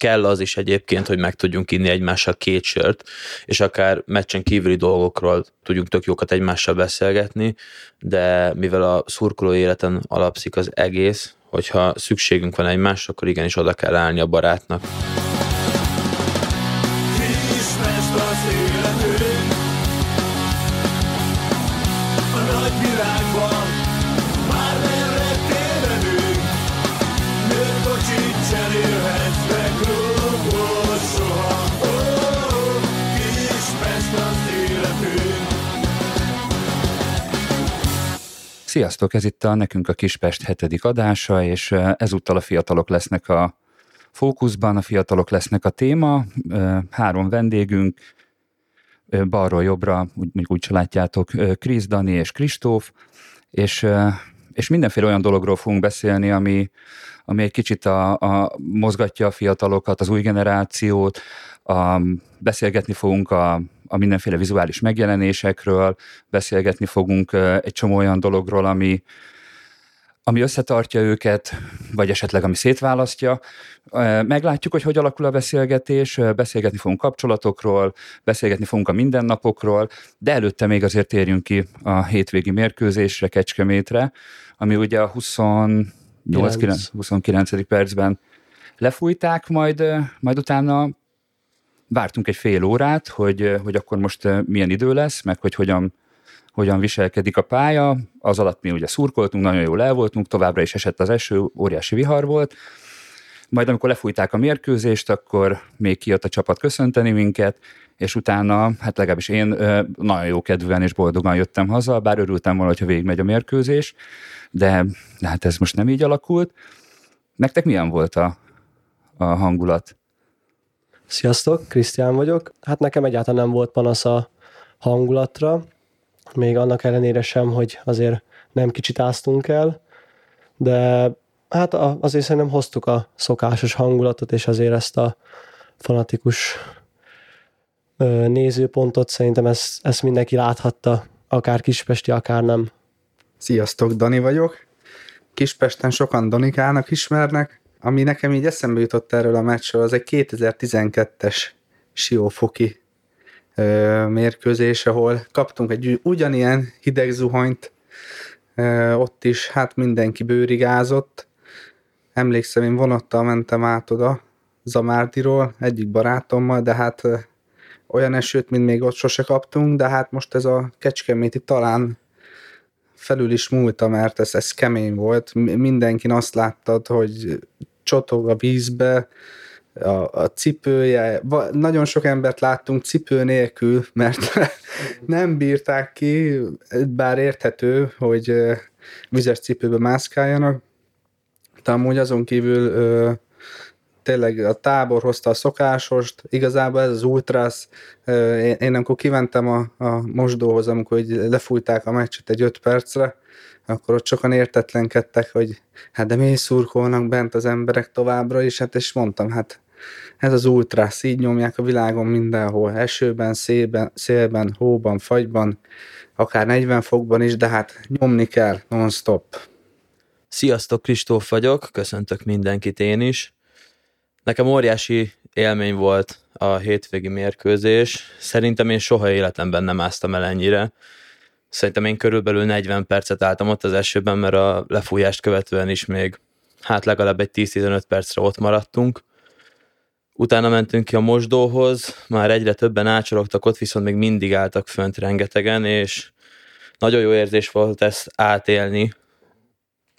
kell az is egyébként, hogy meg tudjunk inni egymással két sört, és akár meccsen kívüli dolgokról tudjunk tök jókat egymással beszélgetni, de mivel a szurkoló életen alapszik az egész, hogyha szükségünk van egymásra, akkor igenis oda kell állni a barátnak. Sziasztok, ez itt a Nekünk a Kispest hetedik adása, és ezúttal a fiatalok lesznek a fókuszban, a fiatalok lesznek a téma. Három vendégünk, balról jobbra, úgy, úgy látjátok, Krisz, Dani és Kristóf, és, és mindenféle olyan dologról fogunk beszélni, ami, ami egy kicsit a, a, mozgatja a fiatalokat, az új generációt, a, beszélgetni fogunk a a mindenféle vizuális megjelenésekről, beszélgetni fogunk egy csomó olyan dologról, ami, ami összetartja őket, vagy esetleg ami szétválasztja. Meglátjuk, hogy hogy alakul a beszélgetés, beszélgetni fogunk kapcsolatokról, beszélgetni fogunk a mindennapokról, de előtte még azért térjünk ki a hétvégi mérkőzésre, Kecskemétre, ami ugye a 28, 29. percben lefújták, majd, majd utána vártunk egy fél órát, hogy, hogy akkor most milyen idő lesz, meg hogy hogyan, hogyan viselkedik a pálya. Az alatt mi ugye szurkoltunk, nagyon jól el voltunk, továbbra is esett az eső, óriási vihar volt. Majd amikor lefújták a mérkőzést, akkor még kijött a csapat köszönteni minket, és utána, hát legalábbis én nagyon jó kedvűen és boldogan jöttem haza, bár örültem volna, hogyha végigmegy a mérkőzés, de, de hát ez most nem így alakult. Nektek milyen volt a, a hangulat? Sziasztok, Krisztián vagyok. Hát nekem egyáltalán nem volt panasz a hangulatra, még annak ellenére sem, hogy azért nem kicsit áztunk el, de hát azért szerintem hoztuk a szokásos hangulatot, és azért ezt a fanatikus nézőpontot szerintem ezt, ezt mindenki láthatta, akár Kispesti, akár nem. Sziasztok, Dani vagyok. Kispesten sokan Danikának ismernek, ami nekem így eszembe jutott erről a meccsről, az egy 2012-es Siófoki ö, mérkőzés, ahol kaptunk egy ugyanilyen hideg zuhanyt, ö, ott is hát mindenki bőrigázott. Emlékszem, én vonattal mentem át oda, Zamárdiról, egyik barátommal, de hát ö, olyan esőt, mint még ott sose kaptunk, de hát most ez a kecskeméti talán felül is múlta, mert ez, ez kemény volt. Mindenkin azt láttad, hogy csotog a vízbe, a, a cipője, nagyon sok embert láttunk cipő nélkül, mert nem bírták ki, bár érthető, hogy vizes cipőbe mászkáljanak, de amúgy azon kívül tényleg a tábor hozta a szokásost, igazából ez az ultrász, én, én amikor kimentem a, a mosdóhoz, amikor lefújták a meccset egy öt percre, akkor ott sokan értetlenkedtek, hogy hát de miért szurkolnak bent az emberek továbbra is, hát és mondtam, hát ez az ultrász, így nyomják a világon mindenhol, esőben, szélben, szélben, hóban, fagyban, akár 40 fokban is, de hát nyomni kell non-stop. Sziasztok, Kristóf vagyok, köszöntök mindenkit én is. Nekem óriási élmény volt a hétvégi mérkőzés. Szerintem én soha életemben nem áztam el ennyire. Szerintem én körülbelül 40 percet álltam ott az esőben, mert a lefújást követően is még hát legalább egy 10-15 percre ott maradtunk. Utána mentünk ki a mosdóhoz, már egyre többen ácsorogtak ott, viszont még mindig álltak fönt rengetegen, és nagyon jó érzés volt ezt átélni.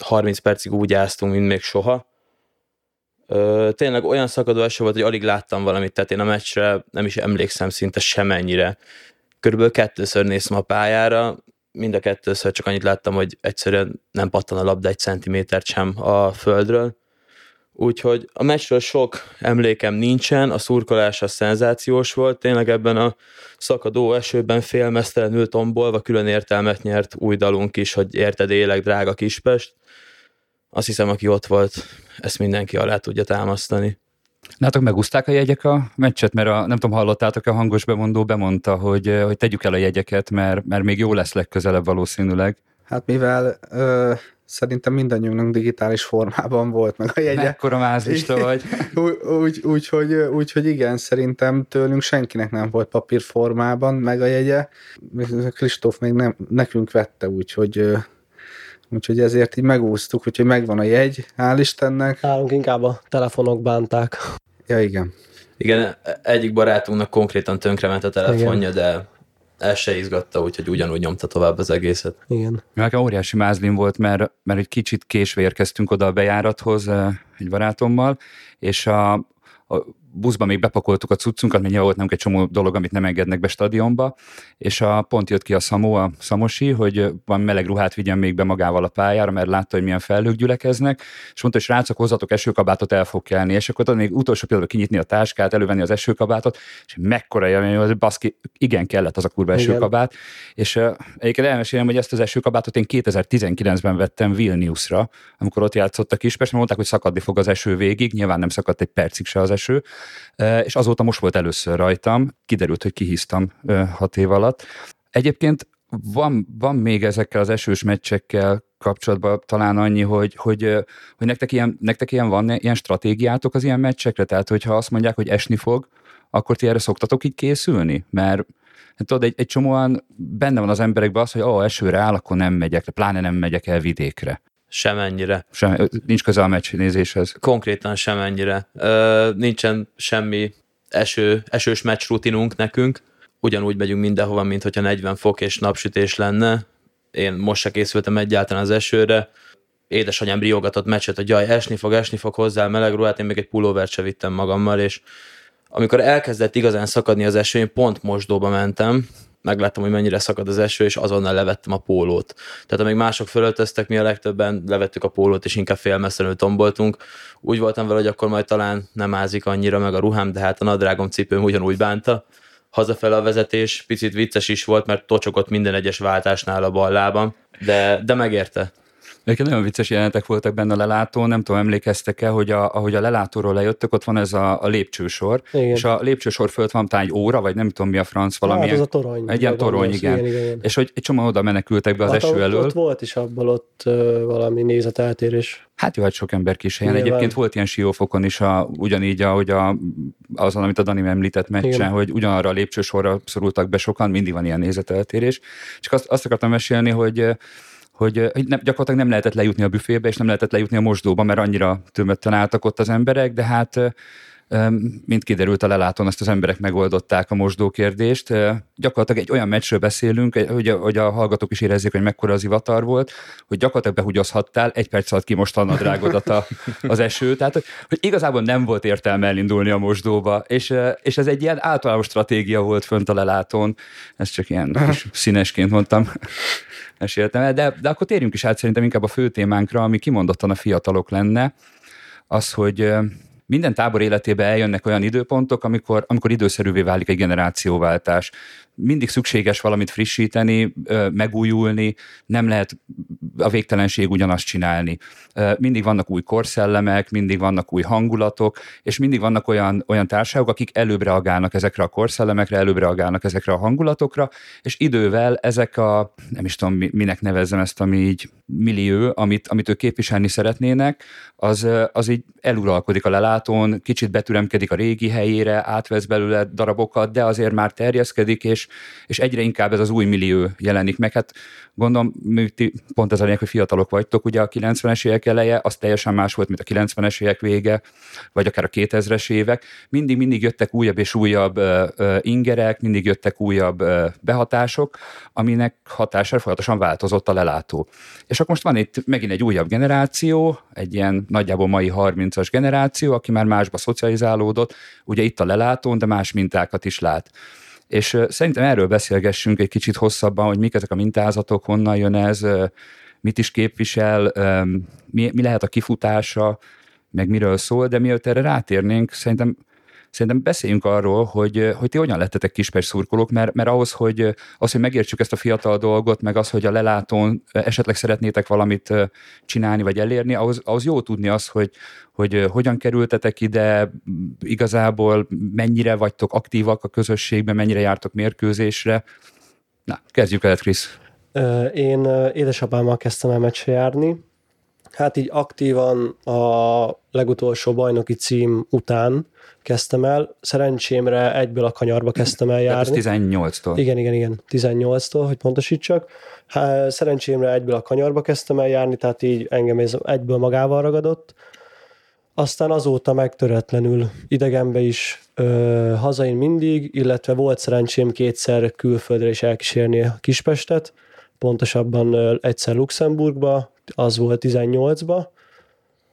30 percig úgy áztunk, mint még soha. Tényleg olyan szakadó eső volt, hogy alig láttam valamit, tehát én a meccsre nem is emlékszem szinte semennyire körülbelül kettőször néztem a pályára, mind a kettőször csak annyit láttam, hogy egyszerűen nem pattan a labda egy centimétert sem a földről. Úgyhogy a meccsről sok emlékem nincsen, a szurkolás a szenzációs volt, tényleg ebben a szakadó esőben félmeztelenül tombolva külön értelmet nyert új dalunk is, hogy érted élek, drága Kispest. Azt hiszem, aki ott volt, ezt mindenki alá tudja támasztani. Nátok megúzták a jegyek a meccset, mert a, nem tudom, hallottátok, a hangos bemondó bemondta, hogy, hogy tegyük el a jegyeket, mert, mert még jó lesz legközelebb valószínűleg. Hát mivel ö, szerintem mindannyiunknak digitális formában volt meg a jegye. Mekkora mázlista vagy. úgy, úgy, úgy, hogy, úgy, hogy igen, szerintem tőlünk senkinek nem volt papírformában meg a jegye. Kristóf még nem, nekünk vette, úgyhogy úgyhogy ezért így megúsztuk, úgyhogy megvan a jegy, hál' Istennek. Nálunk inkább a telefonok bánták. Ja, igen. Igen, egyik barátunknak konkrétan tönkrement a telefonja, Igen. de el se izgatta, úgyhogy ugyanúgy nyomta tovább az egészet. Igen. Nekem óriási mázlim volt, mert, mert egy kicsit késve érkeztünk oda a bejárathoz egy barátommal, és a, a buszba még bepakoltuk a cuccunkat, mert volt nem egy csomó dolog, amit nem engednek be stadionba, és a pont jött ki a Szamó, a Szamosi, hogy van meleg ruhát vigyen még be magával a pályára, mert látta, hogy milyen felhők gyülekeznek, és mondta, hogy srácok, hozzatok esőkabátot, el fog kelni, és akkor még utolsó pillanatban kinyitni a táskát, elővenni az esőkabátot, és mekkora élmény, hogy baszki, igen kellett az a kurva esőkabát, igen. és uh, egyébként elmesélem, hogy ezt az esőkabátot én 2019-ben vettem Vilniusra, amikor ott játszott a Kispest, mondták, hogy szakadni fog az eső végig, nyilván nem szakadt egy percig se az eső, és azóta most volt először rajtam, kiderült, hogy kihíztam hat év alatt. Egyébként van, van még ezekkel az esős meccsekkel kapcsolatban talán annyi, hogy, hogy, hogy nektek, ilyen, nektek ilyen van ilyen stratégiátok az ilyen meccsekre? Tehát, hogyha azt mondják, hogy esni fog, akkor ti erre szoktatok így készülni? Mert hát tudod, egy, egy csomóan benne van az emberekben az, hogy ó, esőre áll, akkor nem megyek, pláne nem megyek el vidékre. Semennyire. Sem, nincs köze a meccsnézéshez. Konkrétan semennyire. Ö, nincsen semmi eső, esős meccs rutinunk nekünk. Ugyanúgy megyünk mindenhova, mint hogyha 40 fok és napsütés lenne. Én most se készültem egyáltalán az esőre. Édesanyám riogatott meccset, hogy jaj, esni fog, esni fog hozzá meleg ruhát, én még egy pulóvert se vittem magammal, és amikor elkezdett igazán szakadni az eső, én pont mosdóba mentem, megláttam, hogy mennyire szakad az eső, és azonnal levettem a pólót. Tehát amíg mások fölöltöztek, mi a legtöbben levettük a pólót, és inkább félmesszenül tomboltunk. Úgy voltam vele, hogy akkor majd talán nem ázik annyira meg a ruhám, de hát a nadrágom cipőm ugyanúgy bánta. Hazafele a vezetés, picit vicces is volt, mert tocsogott minden egyes váltásnál a bal lábam, de, de megérte. Egyébként nagyon vicces jelenetek voltak benne a lelátón, nem tudom, emlékeztek-e, hogy a, ahogy a lelátóról lejöttök, ott van ez a, a lépcsősor, igen. és a lépcsősor fölött van talán egy óra, vagy nem tudom mi a franc, valami. Hát az a torony. Egy ilyen torony, igen. Igen, igen. És hogy egy csomó oda menekültek be az hát eső ott, elől. Ott volt is abból ott uh, valami nézeteltérés. Hát jó, hát sok ember helyen. Egyébként volt ilyen siófokon is, a, ugyanígy, ahogy a, azon, amit a Dani említett meccsen, Igen. hogy ugyanarra a lépcsősorra szorultak be sokan, mindig van ilyen nézeteltérés. Csak azt, azt akartam mesélni, hogy hogy, hogy nem, gyakorlatilag nem lehetett lejutni a büfébe, és nem lehetett lejutni a mosdóba, mert annyira tömötten álltak ott az emberek, de hát mint kiderült a lelátón, ezt az emberek megoldották a mosdó kérdést. Gyakorlatilag egy olyan meccsről beszélünk, hogy a, hogy a hallgatók is érezzék, hogy mekkora az ivatar volt, hogy gyakorlatilag behugyozhattál, egy perc alatt kimosta a nadrágodat a, az eső. Tehát, hogy igazából nem volt értelme elindulni a mosdóba, és, és ez egy ilyen általános stratégia volt fönt a lelátón. Ezt csak ilyen kis színesként mondtam meséltem el, de, de akkor térjünk is át szerintem inkább a fő témánkra, ami kimondottan a fiatalok lenne, az, hogy minden tábor életében eljönnek olyan időpontok, amikor, amikor időszerűvé válik egy generációváltás. Mindig szükséges valamit frissíteni, megújulni, nem lehet a végtelenség ugyanazt csinálni. Mindig vannak új korszellemek, mindig vannak új hangulatok, és mindig vannak olyan, olyan társaságok, akik előbb reagálnak ezekre a korszellemekre, előbb reagálnak ezekre a hangulatokra, és idővel ezek a, nem is tudom minek nevezzem ezt, ami így millió, amit, amit ők képviselni szeretnének, az, az így eluralkodik a lelátón, kicsit betüremkedik a régi helyére, átvesz belőle darabokat, de azért már terjeszkedik, és, és egyre inkább ez az új millió jelenik meg. Hát gondolom, ti pont ez a lényeg, hogy fiatalok vagytok, ugye a 90-es évek eleje, az teljesen más volt, mint a 90-es évek vége, vagy akár a 2000-es évek. Mindig, mindig jöttek újabb és újabb uh, uh, ingerek, mindig jöttek újabb uh, behatások, aminek hatására folyamatosan változott a lelátó. És akkor most van itt megint egy újabb generáció, egy ilyen nagyjából mai 30-as generáció, aki már másba szocializálódott, ugye itt a lelátón, de más mintákat is lát. És szerintem erről beszélgessünk egy kicsit hosszabban, hogy mik ezek a mintázatok, honnan jön ez, mit is képvisel, mi, mi lehet a kifutása, meg miről szól, de mielőtt erre rátérnénk, szerintem Szerintem beszéljünk arról, hogy, hogy ti hogyan lettetek kispes szurkolók, mert, mert ahhoz, hogy, az, hogy megértsük ezt a fiatal dolgot, meg az, hogy a lelátón esetleg szeretnétek valamit csinálni vagy elérni, ahhoz, ahhoz jó tudni az, hogy, hogy hogyan kerültetek ide, igazából mennyire vagytok aktívak a közösségben, mennyire jártok mérkőzésre. Na, kezdjük el, Krisz. Én édesapámmal kezdtem el meccsre járni, Hát így aktívan a legutolsó bajnoki cím után kezdtem el. Szerencsémre egyből a kanyarba kezdtem el Tehát járni. 18-tól. Igen, igen, igen, 18-tól, hogy pontosítsak. Há, szerencsémre egyből a kanyarba kezdtem el járni, tehát így engem ez egyből magával ragadott. Aztán azóta megtöretlenül idegenbe is, ö, hazain mindig, illetve volt szerencsém kétszer külföldre is elkísérni a Kispestet, pontosabban egyszer Luxemburgba, az volt 18-ba,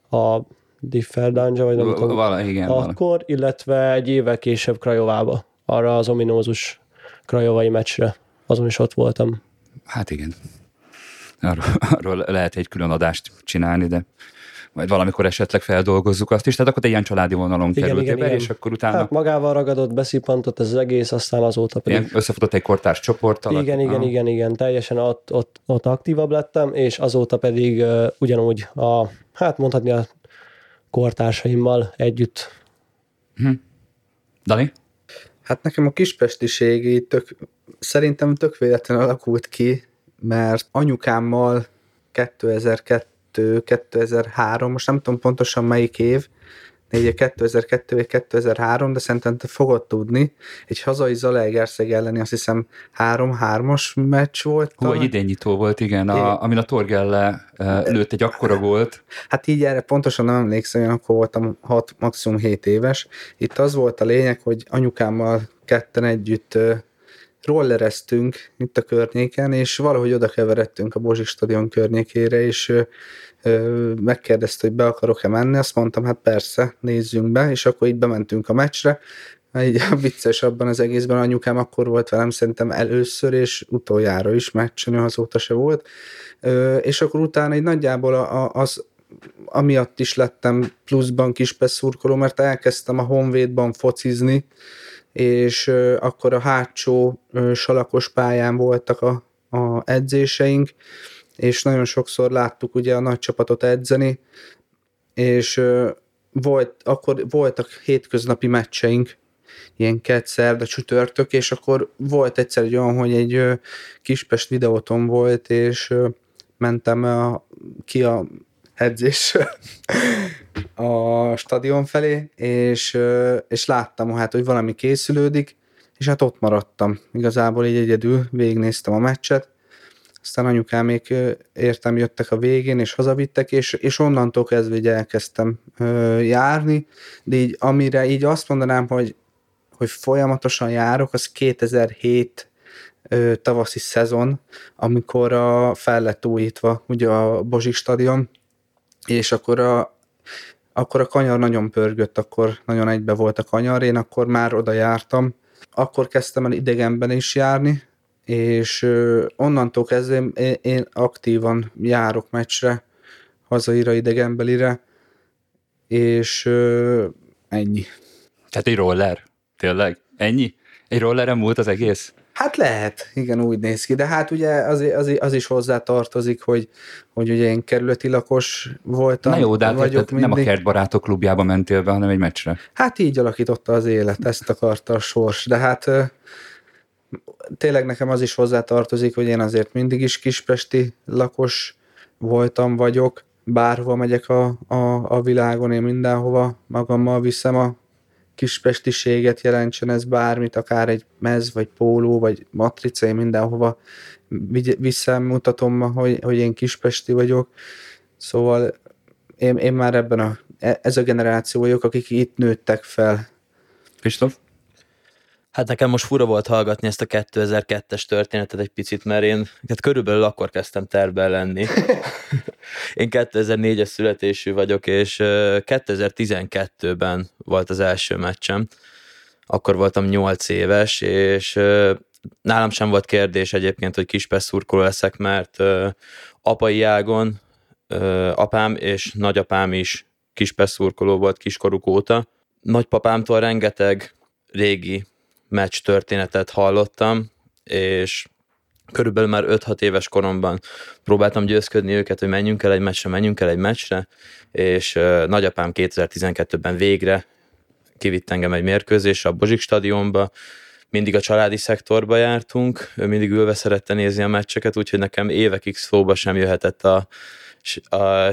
a Differdanja, vagy nem tudom, Vala, igen, vala. akkor, illetve egy évvel később Krajovába, arra az ominózus krajovai meccsre. Azon is ott voltam. Hát igen. Arról, arról lehet egy külön adást csinálni, de majd valamikor esetleg feldolgozzuk azt is. Tehát akkor te ilyen családi vonalon Igen, kerültél igen, be, igen. és akkor utána Hát magával ragadott, beszippantott ez az egész, aztán azóta pedig. ilyen összefutott egy kortárs csoporttal. Igen, igen, Ah. igen, igen, teljesen ott, ott, ott aktívabb lettem, és azóta pedig uh, ugyanúgy a, hát mondhatni a kortársaimmal együtt. Dani? Hát nekem a kispestiség így tök, szerintem tök véletlen alakult ki, mert anyukámmal 2002, 2003, most nem tudom pontosan melyik év, ugye 2002 vagy 2003, de szerintem te fogod tudni, egy hazai Zalaegerszeg elleni azt hiszem 3-3-as meccs volt. Hú, egy idényító volt, igen, a, amin a Torgelle lőtt egy akkora gólt. Hát így erre pontosan nem emlékszem, én akkor voltam 6, maximum 7 éves. Itt az volt a lényeg, hogy anyukámmal ketten együtt rollereztünk itt a környéken, és valahogy oda keveredtünk a Bozsik stadion környékére, és megkérdezte, hogy be akarok-e menni, azt mondtam, hát persze, nézzünk be, és akkor így bementünk a meccsre. Így vicces abban az egészben anyukám akkor volt velem szerintem először, és utoljára is meccsen, azóta se volt. És akkor utána egy nagyjából az, amiatt is lettem pluszban kis szurkoló, mert elkezdtem a Honvédban focizni, és akkor a hátsó salakos pályán voltak a, a edzéseink, és nagyon sokszor láttuk ugye a nagy csapatot edzeni, és volt, akkor voltak hétköznapi meccseink, ilyen kett, szerda, csütörtök, és akkor volt egyszer egy olyan, hogy egy Kispest videóton volt, és mentem a, ki a edzésre a stadion felé, és, és láttam, hát, hogy valami készülődik, és hát ott maradtam. Igazából így egyedül végignéztem a meccset, aztán anyukámék értem jöttek a végén, és hazavittek, és, és onnantól kezdve így elkezdtem járni, de így amire így azt mondanám, hogy, hogy folyamatosan járok, az 2007 ö, tavaszi szezon, amikor a, fel lett újítva ugye a Bozsik stadion, és akkor a, akkor a kanyar nagyon pörgött, akkor nagyon egybe volt a kanyar, én akkor már oda jártam, akkor kezdtem el idegenben is járni, és onnantól kezdve én, aktívan járok meccsre, hazaira, idegenbelire, és ennyi. Tehát egy roller. Tényleg? Ennyi? Egy rolleren múlt az egész? Hát lehet, igen, úgy néz ki, de hát ugye az, az, az is hozzá tartozik, hogy, hogy ugye én kerületi lakos voltam. Na jó, de hát vagyok tehát nem a kertbarátok klubjába mentél be, hanem egy meccsre. Hát így alakította az élet, ezt akarta a sors, de hát tényleg nekem az is hozzá tartozik, hogy én azért mindig is kispesti lakos voltam, vagyok, bárhova megyek a, a, a világon, én mindenhova magammal viszem a kispestiséget, jelentsen ez bármit, akár egy mez, vagy póló, vagy matrica, én mindenhova vigy- viszem, mutatom, hogy, hogy én kispesti vagyok. Szóval én, én már ebben a, e- ez a generáció vagyok, akik itt nőttek fel. Kristóf? Hát nekem most fura volt hallgatni ezt a 2002-es történetet egy picit, mert én hát körülbelül akkor kezdtem terben lenni. én 2004-es születésű vagyok, és ö, 2012-ben volt az első meccsem. Akkor voltam 8 éves, és nálam sem volt kérdés egyébként, hogy kispest szurkoló leszek, mert apai ágon apám és nagyapám is kispest szurkoló volt kiskoruk óta. Nagypapámtól rengeteg régi meccs történetet hallottam, és körülbelül már 5-6 éves koromban próbáltam győzködni őket, hogy menjünk el egy meccsre, menjünk el egy meccsre, és nagyapám 2012-ben végre kivitt engem egy mérkőzésre a Bozsik stadionba, mindig a családi szektorba jártunk, ő mindig ülve szerette nézni a meccseket, úgyhogy nekem évekig szóba sem jöhetett a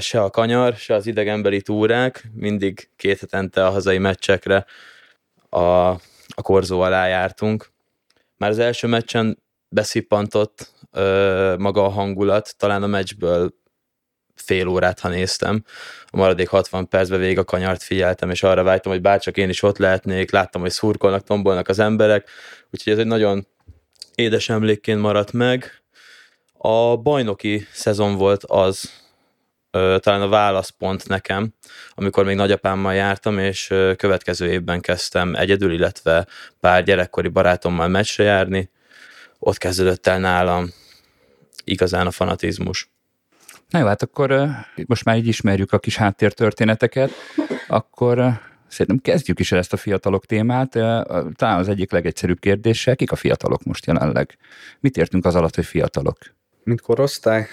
se a kanyar, se az idegenbeli túrák, mindig két hetente a hazai meccsekre a, a korzó alá jártunk. Már az első meccsen beszippantott ö, maga a hangulat, talán a meccsből fél órát, ha néztem. A maradék 60 percben végig a kanyart figyeltem, és arra vágytam, hogy bárcsak én is ott lehetnék, láttam, hogy szurkolnak, tombolnak az emberek, úgyhogy ez egy nagyon édes emlékként maradt meg. A bajnoki szezon volt az, talán a válaszpont nekem, amikor még nagyapámmal jártam, és következő évben kezdtem egyedül, illetve pár gyerekkori barátommal meccsre járni. Ott kezdődött el nálam igazán a fanatizmus. Na jó, hát akkor most már így ismerjük a kis háttértörténeteket, akkor szerintem kezdjük is el ezt a fiatalok témát. Talán az egyik legegyszerűbb kérdése, kik a fiatalok most jelenleg? Mit értünk az alatt, hogy fiatalok? Mint korosztály?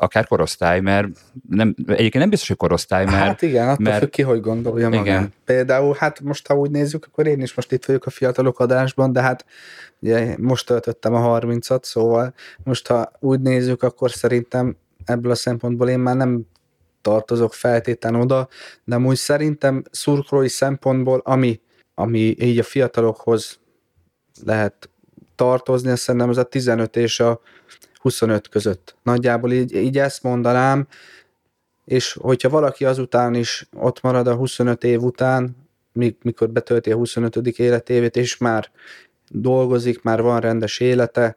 Akár korosztály, mert nem, egyébként nem biztos, hogy korosztály, mert... Hát igen, attól mert, függ ki, hogy gondolja. Igen. Például, hát most ha úgy nézzük, akkor én is most itt vagyok a fiatalok adásban, de hát ugye most töltöttem a 30-at, szóval most ha úgy nézzük, akkor szerintem ebből a szempontból én már nem tartozok feltétlen oda, de úgy szerintem szurkolói szempontból, ami, ami így a fiatalokhoz lehet tartozni, azt szerintem az a 15 és a 25 között. Nagyjából így, így ezt mondanám, és hogyha valaki azután is ott marad a 25 év után, mikor betölti a 25. életévét, és már dolgozik, már van rendes élete,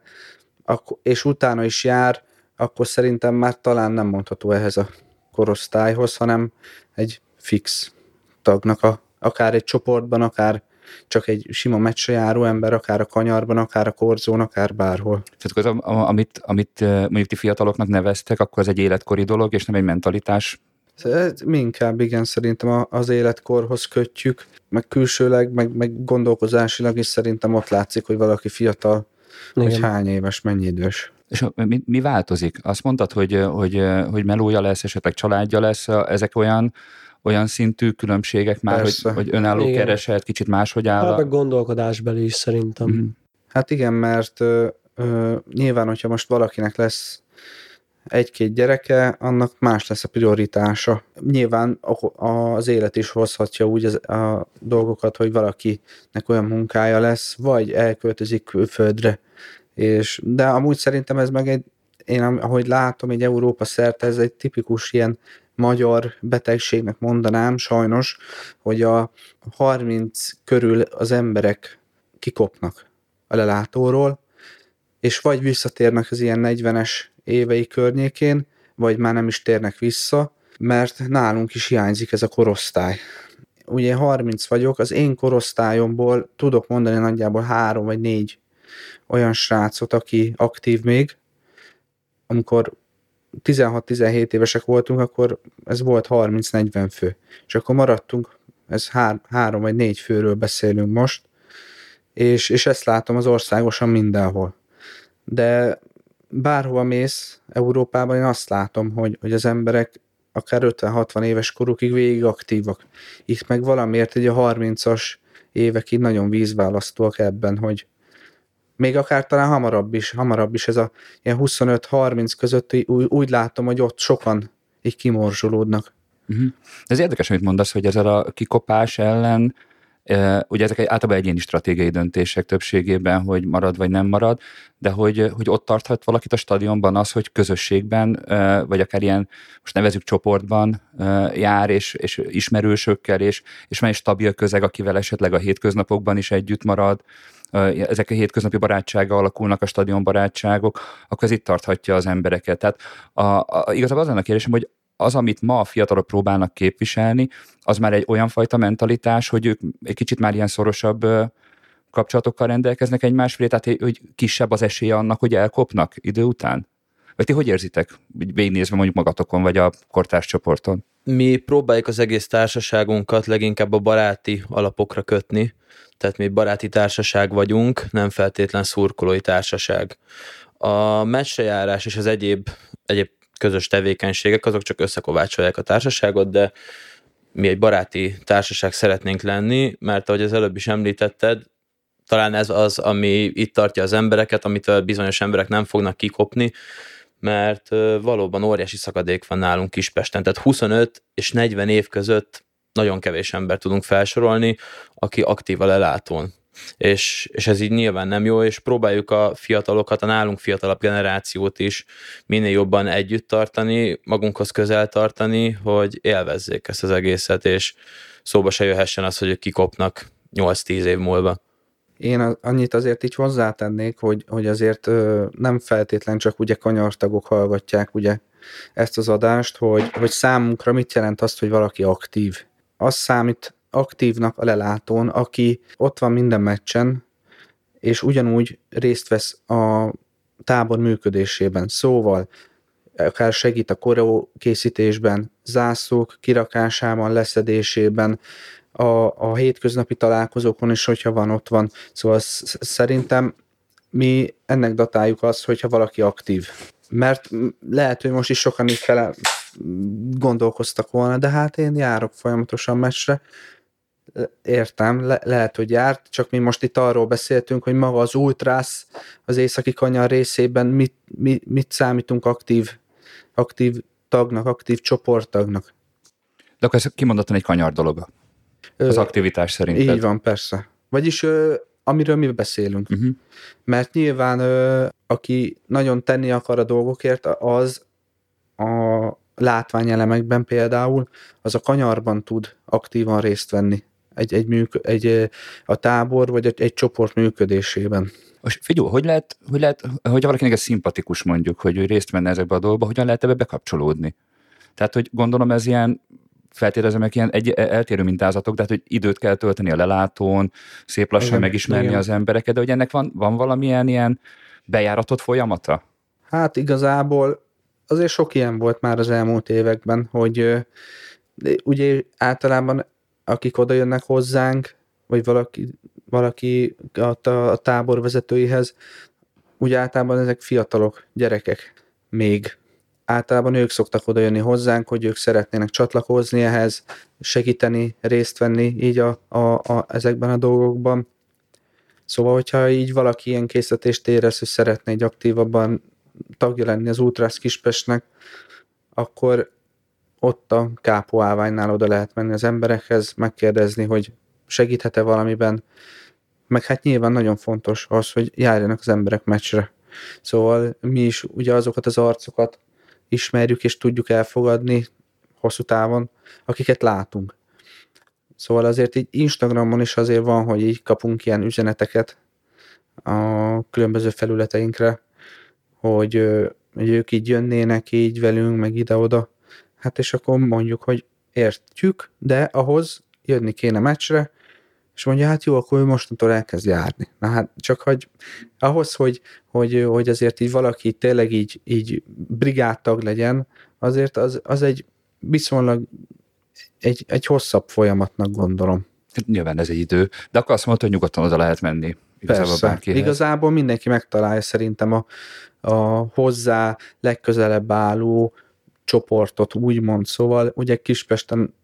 és utána is jár, akkor szerintem már talán nem mondható ehhez a korosztályhoz, hanem egy fix tagnak, a, akár egy csoportban, akár csak egy sima meccsre járó ember, akár a kanyarban, akár a korzón, akár bárhol. Tehát az, amit, amit mondjuk ti fiataloknak neveztek, akkor az egy életkori dolog, és nem egy mentalitás mi inkább igen, szerintem az életkorhoz kötjük, meg külsőleg, meg, meg gondolkozásilag is szerintem ott látszik, hogy valaki fiatal, igen. hogy hány éves, mennyi idős. És mi, mi változik? Azt mondtad, hogy, hogy, hogy melója lesz, esetleg családja lesz, ezek olyan olyan szintű különbségek már, hogy, hogy önálló igen. kereset, kicsit máshogy áll. Hát meg gondolkodásbeli is szerintem. Mm. Hát igen, mert ö, ö, nyilván, hogyha most valakinek lesz egy-két gyereke, annak más lesz a prioritása. Nyilván az élet is hozhatja úgy az, a dolgokat, hogy valakinek olyan munkája lesz, vagy elköltözik külföldre. És, de amúgy szerintem ez meg egy, én ahogy látom, egy Európa szerte, ez egy tipikus ilyen magyar betegségnek mondanám sajnos, hogy a 30 körül az emberek kikopnak a lelátóról, és vagy visszatérnek az ilyen 40-es évei környékén, vagy már nem is térnek vissza, mert nálunk is hiányzik ez a korosztály. Ugye 30 vagyok, az én korosztályomból tudok mondani nagyjából három vagy négy olyan srácot, aki aktív még, amikor 16-17 évesek voltunk, akkor ez volt 30-40 fő. És akkor maradtunk, ez hár, három vagy négy főről beszélünk most, és, és ezt látom az országosan mindenhol. De bárhova mész Európában, én azt látom, hogy, hogy az emberek akár 50-60 éves korukig végig aktívak. Itt meg valamiért egy a 30-as évekig nagyon vízválasztóak ebben, hogy, még akár talán hamarabb is, hamarabb is ez a ilyen 25-30 között úgy, úgy látom, hogy ott sokan így kimorzsolódnak. Uh-huh. Ez érdekes, amit mondasz, hogy ezzel a kikopás ellen ugye ezek általában egyéni stratégiai döntések többségében, hogy marad vagy nem marad, de hogy, hogy ott tarthat valakit a stadionban az, hogy közösségben, vagy akár ilyen, most nevezük csoportban jár, és, és ismerősökkel, és, és van egy stabil közeg, akivel esetleg a hétköznapokban is együtt marad, ezek a hétköznapi barátsága alakulnak a stadion barátságok, akkor ez itt tarthatja az embereket. Tehát a, a, igazából az lenne a kérdésem, hogy az, amit ma a fiatalok próbálnak képviselni, az már egy olyan fajta mentalitás, hogy ők egy kicsit már ilyen szorosabb kapcsolatokkal rendelkeznek egymás felé, tehát hogy kisebb az esélye annak, hogy elkopnak idő után? Vagy ti hogy érzitek, végignézve mondjuk magatokon, vagy a kortárs csoporton? Mi próbáljuk az egész társaságunkat leginkább a baráti alapokra kötni, tehát mi baráti társaság vagyunk, nem feltétlen szurkolói társaság. A meccsejárás és az egyéb, egyéb közös tevékenységek, azok csak összekovácsolják a társaságot, de mi egy baráti társaság szeretnénk lenni, mert ahogy az előbb is említetted, talán ez az, ami itt tartja az embereket, amitől bizonyos emberek nem fognak kikopni, mert valóban óriási szakadék van nálunk Kispesten, tehát 25 és 40 év között nagyon kevés ember tudunk felsorolni, aki aktív a lelátón. És, és ez így nyilván nem jó, és próbáljuk a fiatalokat, a nálunk fiatalabb generációt is minél jobban együtt tartani, magunkhoz közel tartani, hogy élvezzék ezt az egészet, és szóba se jöhessen az, hogy kikopnak 8-10 év múlva. Én annyit azért így hozzátennék, hogy, hogy azért nem feltétlen csak ugye kanyartagok hallgatják ugye ezt az adást, hogy, hogy számunkra mit jelent azt, hogy valaki aktív. Az számít aktívnak a lelátón, aki ott van minden meccsen, és ugyanúgy részt vesz a tábor működésében. Szóval akár segít a koreó készítésben, zászlók kirakásában, leszedésében, a, a hétköznapi találkozókon is, hogyha van, ott van. Szóval szerintem mi ennek datáljuk azt, hogyha valaki aktív. Mert lehet, hogy most is sokan is fele gondolkoztak volna, de hát én járok folyamatosan meccsre, értem, le, lehet, hogy járt, csak mi most itt arról beszéltünk, hogy maga az ultrász az északi kanyar részében mit, mit, mit számítunk aktív, aktív tagnak, aktív csoporttagnak. De akkor ez kimondottan egy kanyar dolog. Az aktivitás szerint. Így van, persze. Vagyis amiről mi beszélünk. Uh-huh. Mert nyilván aki nagyon tenni akar a dolgokért, az a látványelemekben például, az a kanyarban tud aktívan részt venni egy, egy, műk, egy a tábor vagy egy, egy csoport működésében. Most figyelj, hogy lehet, hogy lehet, hogy valakinek ez szimpatikus mondjuk, hogy ő részt venne ezekbe a dolgokba, hogyan lehet ebbe bekapcsolódni? Tehát, hogy gondolom ez ilyen feltételezem, ilyen egy, eltérő mintázatok, de hát, hogy időt kell tölteni a lelátón, szép lassan igen, megismerni igen. az embereket, de hogy ennek van, van valamilyen ilyen bejáratott folyamata? Hát igazából azért sok ilyen volt már az elmúlt években, hogy ugye általában akik oda jönnek hozzánk, vagy valaki, valaki a, a tábor vezetőihez, úgy általában ezek fiatalok, gyerekek még. Általában ők szoktak oda jönni hozzánk, hogy ők szeretnének csatlakozni ehhez, segíteni, részt venni így a, a, a, ezekben a dolgokban. Szóval, hogyha így valaki ilyen készítést érez, hogy szeretne egy aktívabban tagja lenni az Ultrász Kispestnek, akkor ott a kápóállványnál oda lehet menni az emberekhez, megkérdezni, hogy segíthet-e valamiben, meg hát nyilván nagyon fontos az, hogy járjanak az emberek meccsre. Szóval mi is ugye azokat az arcokat ismerjük és tudjuk elfogadni hosszú távon, akiket látunk. Szóval azért így Instagramon is azért van, hogy így kapunk ilyen üzeneteket a különböző felületeinkre, hogy, hogy ők így jönnének így velünk, meg ide-oda, hát és akkor mondjuk, hogy értjük, de ahhoz jönni kéne meccsre, és mondja, hát jó, akkor ő mostantól elkezd járni. Na hát csak hogy ahhoz, hogy, hogy, hogy azért így valaki tényleg így, így brigádtag legyen, azért az, az egy viszonylag egy, egy hosszabb folyamatnak gondolom. Nyilván ez egy idő, de akkor azt mondta, hogy nyugodtan oda lehet menni. Igazából Persze. Igazából mindenki megtalálja szerintem a, a hozzá legközelebb álló csoportot, úgymond. Szóval ugye Kispesten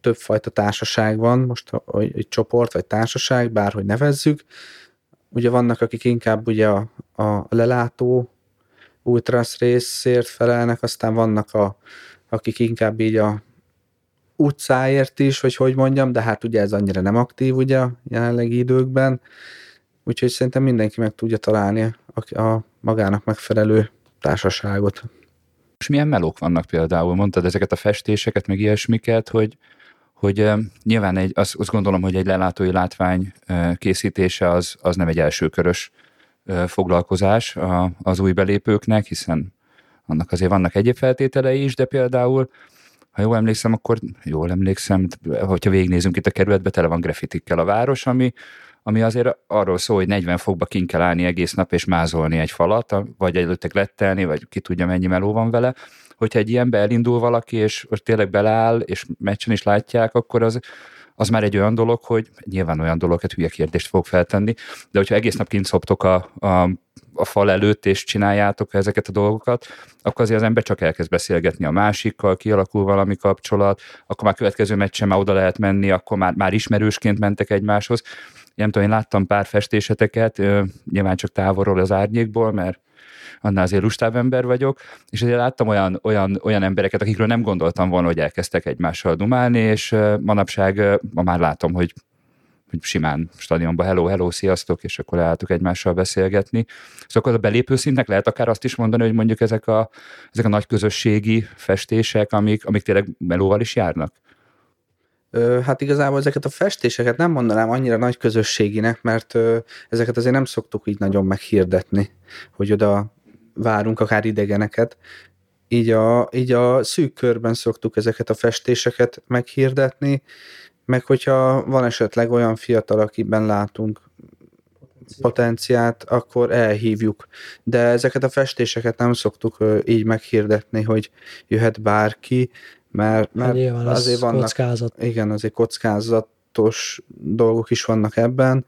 többfajta társaság van, most egy csoport vagy társaság, bárhogy nevezzük. Ugye vannak, akik inkább ugye a, a lelátó ultrasz részért felelnek, aztán vannak, a, akik inkább így a utcáért is, vagy hogy mondjam, de hát ugye ez annyira nem aktív ugye a jelenlegi időkben, úgyhogy szerintem mindenki meg tudja találni a, a magának megfelelő társaságot. És milyen melók vannak például? Mondtad ezeket a festéseket, meg ilyesmiket, hogy, hogy nyilván egy, azt, azt gondolom, hogy egy lelátói látvány készítése az, az nem egy elsőkörös foglalkozás az új belépőknek, hiszen annak azért vannak egyéb feltételei is, de például ha jól emlékszem, akkor jól emlékszem, hogyha végignézünk itt a kerületbe, tele van grafitikkel a város, ami, ami azért arról szól, hogy 40 fokba kint kell állni egész nap és mázolni egy falat, vagy előtte lettelni, vagy ki tudja mennyi meló van vele. Hogyha egy ilyenbe elindul valaki, és tényleg beleáll, és meccsen is látják, akkor az, az már egy olyan dolog, hogy nyilván olyan dolog, hát hülye kérdést fog feltenni, de hogyha egész nap kint szoptok a, a, a fal előtt, és csináljátok ezeket a dolgokat, akkor azért az ember csak elkezd beszélgetni a másikkal, kialakul valami kapcsolat, akkor már következő meccsen már oda lehet menni, akkor már, már ismerősként mentek egymáshoz, nem tudom, én láttam pár festéseteket, nyilván csak távolról az árnyékból, mert annál azért lustább ember vagyok, és azért láttam olyan, olyan, olyan embereket, akikről nem gondoltam volna, hogy elkezdtek egymással dumálni, és manapság ma már látom, hogy hogy simán stadionba hello, hello, sziasztok, és akkor leálltuk egymással beszélgetni. Szóval a belépő szintnek lehet akár azt is mondani, hogy mondjuk ezek a, ezek a nagy közösségi festések, amik, amik tényleg melóval is járnak? Hát igazából ezeket a festéseket nem mondanám annyira nagy közösséginek, mert ezeket azért nem szoktuk így nagyon meghirdetni, hogy oda várunk akár idegeneket. Így a, így a szűk körben szoktuk ezeket a festéseket meghirdetni, meg hogyha van esetleg olyan fiatal, akiben látunk potenciát, akkor elhívjuk. De ezeket a festéseket nem szoktuk így meghirdetni, hogy jöhet bárki, mert, Hát mert nyilván az azért vannak, kockázat. igen, azért kockázatos dolgok is vannak ebben,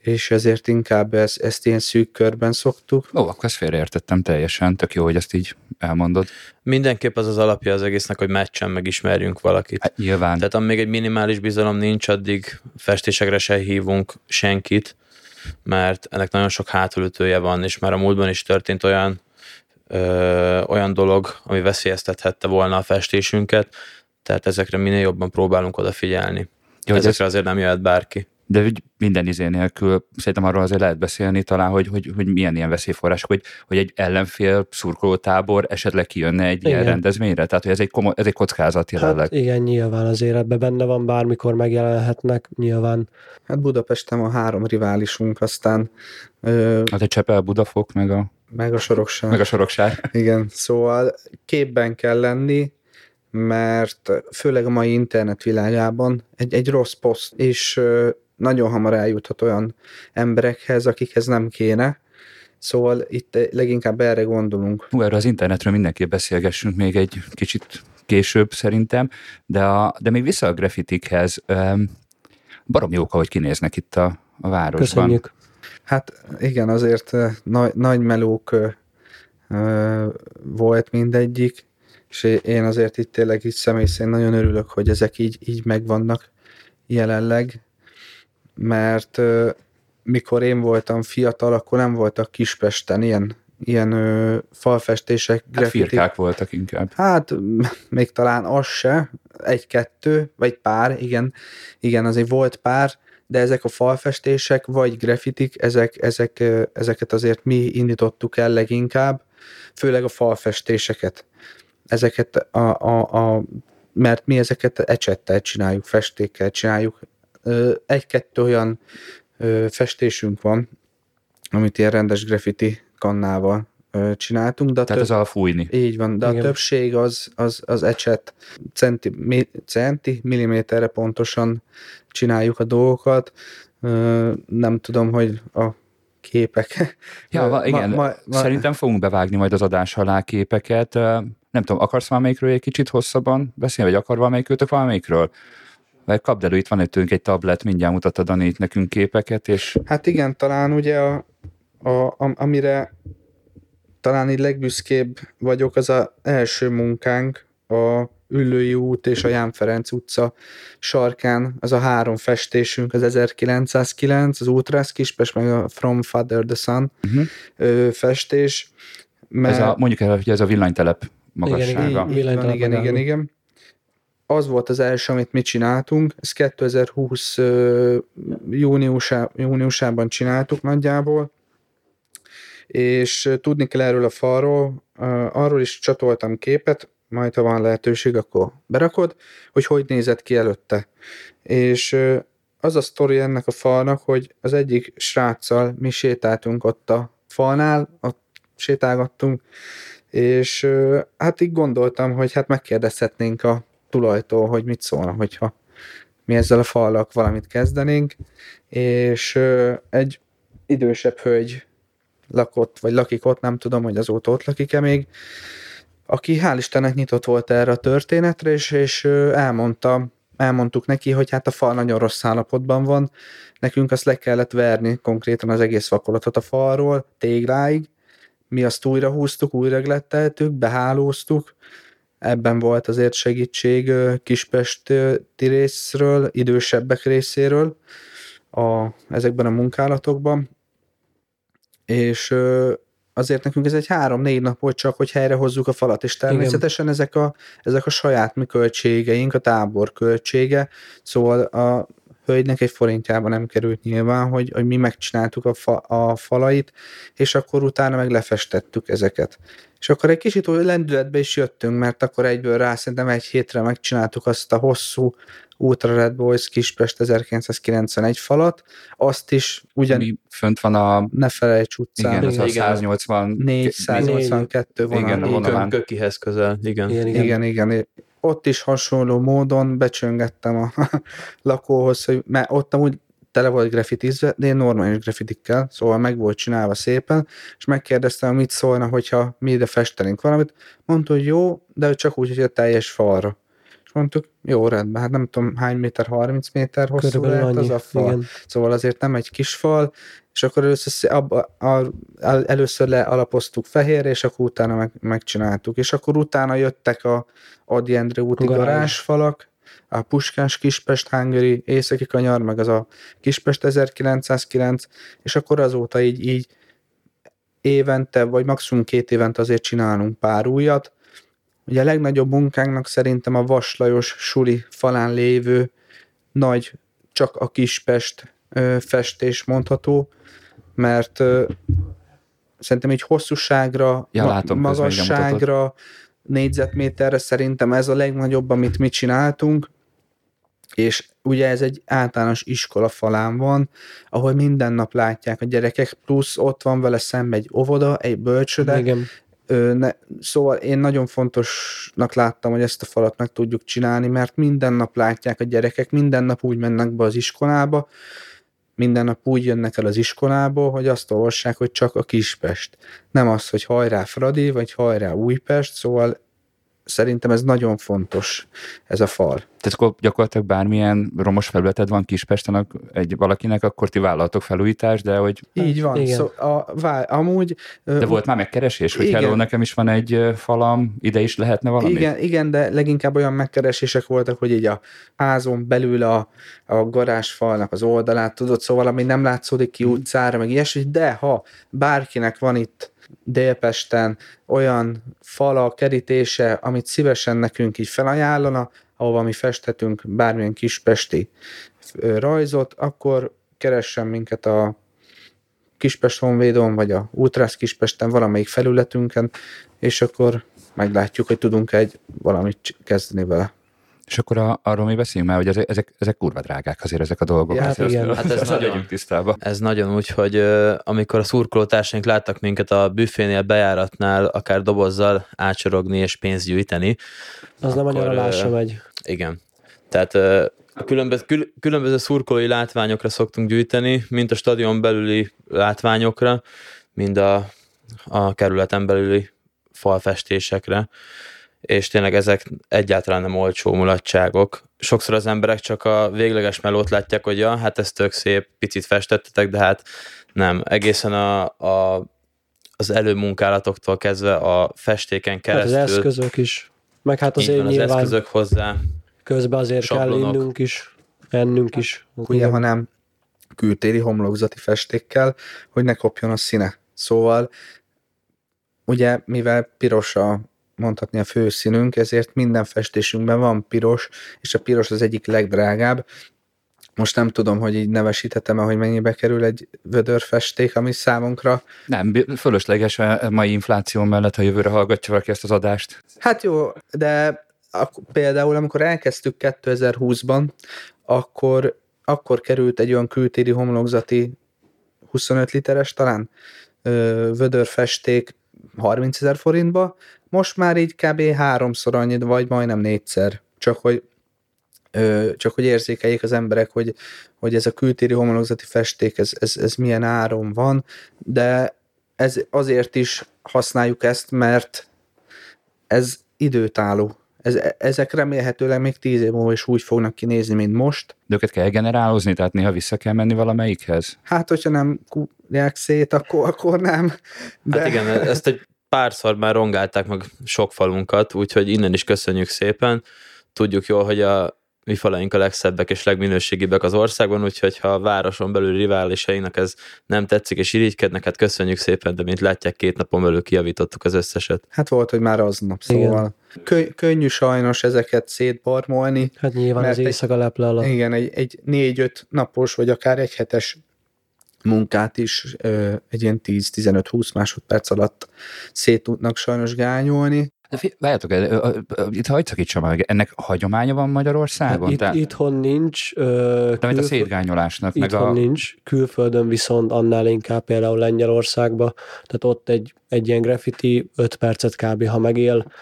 és ezért inkább ezt, ezt ilyen szűk körben szoktuk. Ó, akkor ezt félreértettem teljesen, tök jó, hogy ezt így elmondod. Mindenképp az az alapja az egésznek, hogy meccsen megismerjünk valakit. Hát nyilván. Tehát amíg egy minimális bizalom nincs, addig festésekre se hívunk senkit, mert ennek nagyon sok hátulütője van, és már a múltban is történt olyan, ö, olyan dolog, ami veszélyeztethette volna a festésünket, tehát ezekre minél jobban próbálunk odafigyelni. Jó, ezekre azért nem jöhet bárki. De hogy minden izé nélkül, szerintem arról azért lehet beszélni talán, hogy, hogy, hogy milyen ilyen veszélyforrások, hogy, hogy egy ellenfél szurkolótábor esetleg kijönne egy ilyen Igen. rendezvényre. Tehát, hogy ez egy, komoly, ez egy kockázat jelenleg. Hát igen, nyilván azért ebben benne van, bármikor megjelenhetnek, nyilván. Hát Budapesten a három riválisunk, aztán ö, Hát egy Csepel, Budafok, meg a, meg a Sorokság. meg a Soroksár. Igen, szóval képben kell lenni, mert főleg a mai internet világában egy, egy rossz poszt, és nagyon hamar eljuthat olyan emberekhez, akikhez nem kéne. Szóval itt leginkább erre gondolunk. Hú, erről az internetről mindenképp beszélgessünk még egy kicsit később szerintem, de, a, de még vissza a graffitikhez. Barom jók, ahogy kinéznek itt a, a városban. Köszönjük. Hát igen, azért nagy, nagy melók ö, volt mindegyik, és én azért itt tényleg így személy szerint nagyon örülök, hogy ezek így, így megvannak jelenleg, mert ö, mikor én voltam fiatal, akkor nem voltak Kispesten ilyen, ilyen ö, falfestések, Hát graffitik. firkák voltak inkább. Hát még talán az se, egy-kettő, vagy pár, igen, igen, azért volt pár, de ezek a falfestések, vagy graffitik, ezek, ezek, ezeket azért mi indítottuk el leginkább, főleg a falfestéseket. Ezeket a, a, a mert mi ezeket ecsettel csináljuk, festékkel csináljuk. Egy-kettő olyan festésünk van, amit ilyen rendes graffiti kannával csináltunk, de a Tehát több- ez a fújni. így van, de Igen. a többség az, az, az ecset centi, mi, centi, milliméterre pontosan csináljuk a dolgokat. Nem tudom, hogy a képek. Ja, va, igen, ma, ma, szerintem fogunk bevágni majd az adás alá képeket. Nem tudom, akarsz valamelyikről egy kicsit hosszabban beszélni, vagy akar valamelyikőtök valamelyikről? Vagy kapd elő, itt van egy tőlünk egy tablet, mindjárt Dani itt nekünk képeket, és Hát igen, talán ugye a, a, a, amire talán így legbüszkébb vagyok, az a első munkánk, a Üllői út és a Ján Ferenc utca sarkán, az a három festésünk, az 1909, az Útrász Kispest, meg a From Father the Son uh-huh. ö, festés. Mert ez a, mondjuk el, hogy ez a villanytelep magassága. igen. így van, igen, igen, igen. Az volt az első, amit mi csináltunk, ez 2020 ö, júniusá, júniusában csináltuk nagyjából, és tudni kell erről a falról, arról is csatoltam képet, majd ha van lehetőség, akkor berakod, hogy hogy nézett ki előtte. És az a sztori ennek a falnak, hogy az egyik sráccal mi sétáltunk ott a falnál, ott sétálgattunk, és hát így gondoltam, hogy hát megkérdezhetnénk a tulajtól, hogy mit szólna, hogyha mi ezzel a fallak valamit kezdenénk, és egy idősebb hölgy lakott, vagy lakik ott, nem tudom, hogy azóta ott lakik-e még, aki hál' Istennek nyitott volt erre a történetre, és, és elmondta, elmondtuk neki, hogy hát a fal nagyon rossz állapotban van, nekünk azt le kellett verni konkrétan az egész vakolatot a falról, tégláig, mi azt újra húztuk, újra gletteltük, behálóztuk, ebben volt azért segítség Kispesti részről, idősebbek részéről a, ezekben a munkálatokban, és azért nekünk ez egy három-négy nap volt csak, hogy helyrehozzuk a falat, és természetesen ezek a, ezek a saját mi költségeink, a tábor költsége, szóval a hölgynek egy forintjába nem került nyilván, hogy, hogy mi megcsináltuk a, fa, a falait, és akkor utána meg lefestettük ezeket. És akkor egy kicsit úgy lendületbe is jöttünk, mert akkor egyből rá szerintem egy hétre megcsináltuk azt a hosszú Ultra Red Boys Kispest 1991 falat, azt is ugyan... Ami fönt van a... Ne felejts utcán. Igen, az a 180... 4, 182 vonal. Igen, a vonalán. Kökihez közel, igen. Igen, igen. igen, igen. Ott is hasonló módon becsöngettem a lakóhoz, hogy mert ott amúgy tele volt grafitizve, de én normális grafitikkel, szóval meg volt csinálva szépen, és megkérdeztem, mit szólna, hogyha mi ide festenénk valamit. Mondta, hogy jó, de csak úgy, hogy a teljes falra. És mondtuk, jó, rendben, hát nem tudom hány méter, 30 méter hosszú Körülbelül lehet annyi, az a fal. Igen. Szóval azért nem egy kis fal, és akkor először, abba, a, először lealapoztuk fehér, és akkor utána meg, megcsináltuk. És akkor utána jöttek a Adi Endre úti Garázs. garázsfalak, a Puskás Kispest Hungary, Északi Kanyar, meg az a Kispest 1909, és akkor azóta így, így évente, vagy maximum két évente azért csinálunk pár újat. Ugye a legnagyobb munkánknak szerintem a Vaslajos suli falán lévő nagy, csak a Kispest ö, festés mondható, mert ö, szerintem egy hosszúságra, ja, látom, magasságra, négyzetméterre szerintem ez a legnagyobb, amit mi csináltunk, és ugye ez egy általános iskola falán van, ahol minden nap látják a gyerekek, plusz ott van vele szembe egy óvoda, egy bölcsöde, Igen. Ö, ne, szóval én nagyon fontosnak láttam, hogy ezt a falat meg tudjuk csinálni, mert minden nap látják a gyerekek, minden nap úgy mennek be az iskolába, minden nap úgy jönnek el az iskolából, hogy azt olvassák, hogy csak a Kispest. Nem az, hogy hajrá Fradi, vagy hajrá Újpest, szóval szerintem ez nagyon fontos, ez a fal. Tehát akkor gyakorlatilag bármilyen romos felületed van Kispesten egy valakinek, akkor ti vállalatok felújítást, de hogy... Így van. Igen. Szó, a, vá, amúgy... De volt már megkeresés, hogy igen. hello, nekem is van egy falam, ide is lehetne valami? Igen, igen, de leginkább olyan megkeresések voltak, hogy így a házon belül a, a garázsfalnak az oldalát, tudod, szóval ami nem látszódik ki utcára, meg ilyesmi, de ha bárkinek van itt Délpesten olyan fala, kerítése, amit szívesen nekünk így felajánlana, ahova mi festetünk bármilyen kispesti rajzot, akkor keressen minket a Kispest Honvédon, vagy a Ultrász Kispesten valamelyik felületünken, és akkor meglátjuk, hogy tudunk egy valamit kezdeni vele. És akkor a, arról mi beszéljünk már, hogy ezek, ezek, ezek kurva drágák azért ezek a dolgok. Ja, hát, igen. hát ez, nagyon, tisztába. ez nagyon úgy, hogy amikor a szurkolótársaink láttak minket a büfénél, bejáratnál, akár dobozzal ácsorogni és pénzt gyűjteni. Az akkor, nem a nyaralásra megy. Igen. Tehát uh, különböző, kül, különböző szurkolói látványokra szoktunk gyűjteni, mint a stadion belüli látványokra, mind a, a kerületen belüli falfestésekre és tényleg ezek egyáltalán nem olcsó mulatságok. Sokszor az emberek csak a végleges melót látják, hogy ja, hát ez tök szép, picit festettetek, de hát nem. Egészen a, a, az előmunkálatoktól kezdve a festéken keresztül. Hát az eszközök is. Meg hát azért van, nyilván az eszközök hozzá. Közben azért sablonok. kell innünk is, ennünk is. Ugye, ha nem kültéri homlokzati festékkel, hogy ne kopjon a színe. Szóval ugye, mivel piros a mondhatni a főszínünk, ezért minden festésünkben van piros, és a piros az egyik legdrágább. Most nem tudom, hogy így nevesíthetem-e, hogy mennyibe kerül egy vödörfesték, ami számunkra... Nem, fölösleges a mai infláció mellett, ha jövőre hallgatja valaki ezt az adást. Hát jó, de például amikor elkezdtük 2020-ban, akkor, akkor került egy olyan kültéri homlokzati 25 literes talán vödörfesték 30 ezer forintba, most már így kb. háromszor annyit, vagy majdnem négyszer. Csak hogy Ö, csak hogy érzékeljék az emberek, hogy, hogy ez a kültéri homologzati festék, ez, ez, ez milyen áron van, de ez azért is használjuk ezt, mert ez időtálló. Ez, ezek remélhetőleg még tíz év múlva is úgy fognak kinézni, mint most. De őket kell generálozni, tehát néha vissza kell menni valamelyikhez? Hát, hogyha nem kúrják szét, akkor, akkor nem. De... Hát igen, ezt egy párszor már rongálták meg sok falunkat, úgyhogy innen is köszönjük szépen. Tudjuk jól, hogy a mi falaink a legszebbek és legminőségibbek az országban, úgyhogy ha a városon belül riválisainak ez nem tetszik és irigykednek, hát köszönjük szépen, de mint látják, két napon belül kijavítottuk az összeset. Hát volt, hogy már aznap, szóval kö- könnyű sajnos ezeket szétbarmolni. Hát nyilván Mert az éjszaka leple alatt. Igen, egy, egy négy-öt napos, vagy akár egy hetes munkát is ö, egy ilyen 10-15-20 másodperc alatt szét tudnak sajnos gányolni. De fi- Várjátok, itt hagyd szakítsam meg, ennek hagyománya van Magyarországon? Hát itt, Tehát- itthon nincs. Ö, de mint a szétgányolásnak, meg Itthon a... nincs, külföldön viszont annál inkább például Lengyelországba, tehát ott egy, egy ilyen graffiti 5 percet kb. ha megél,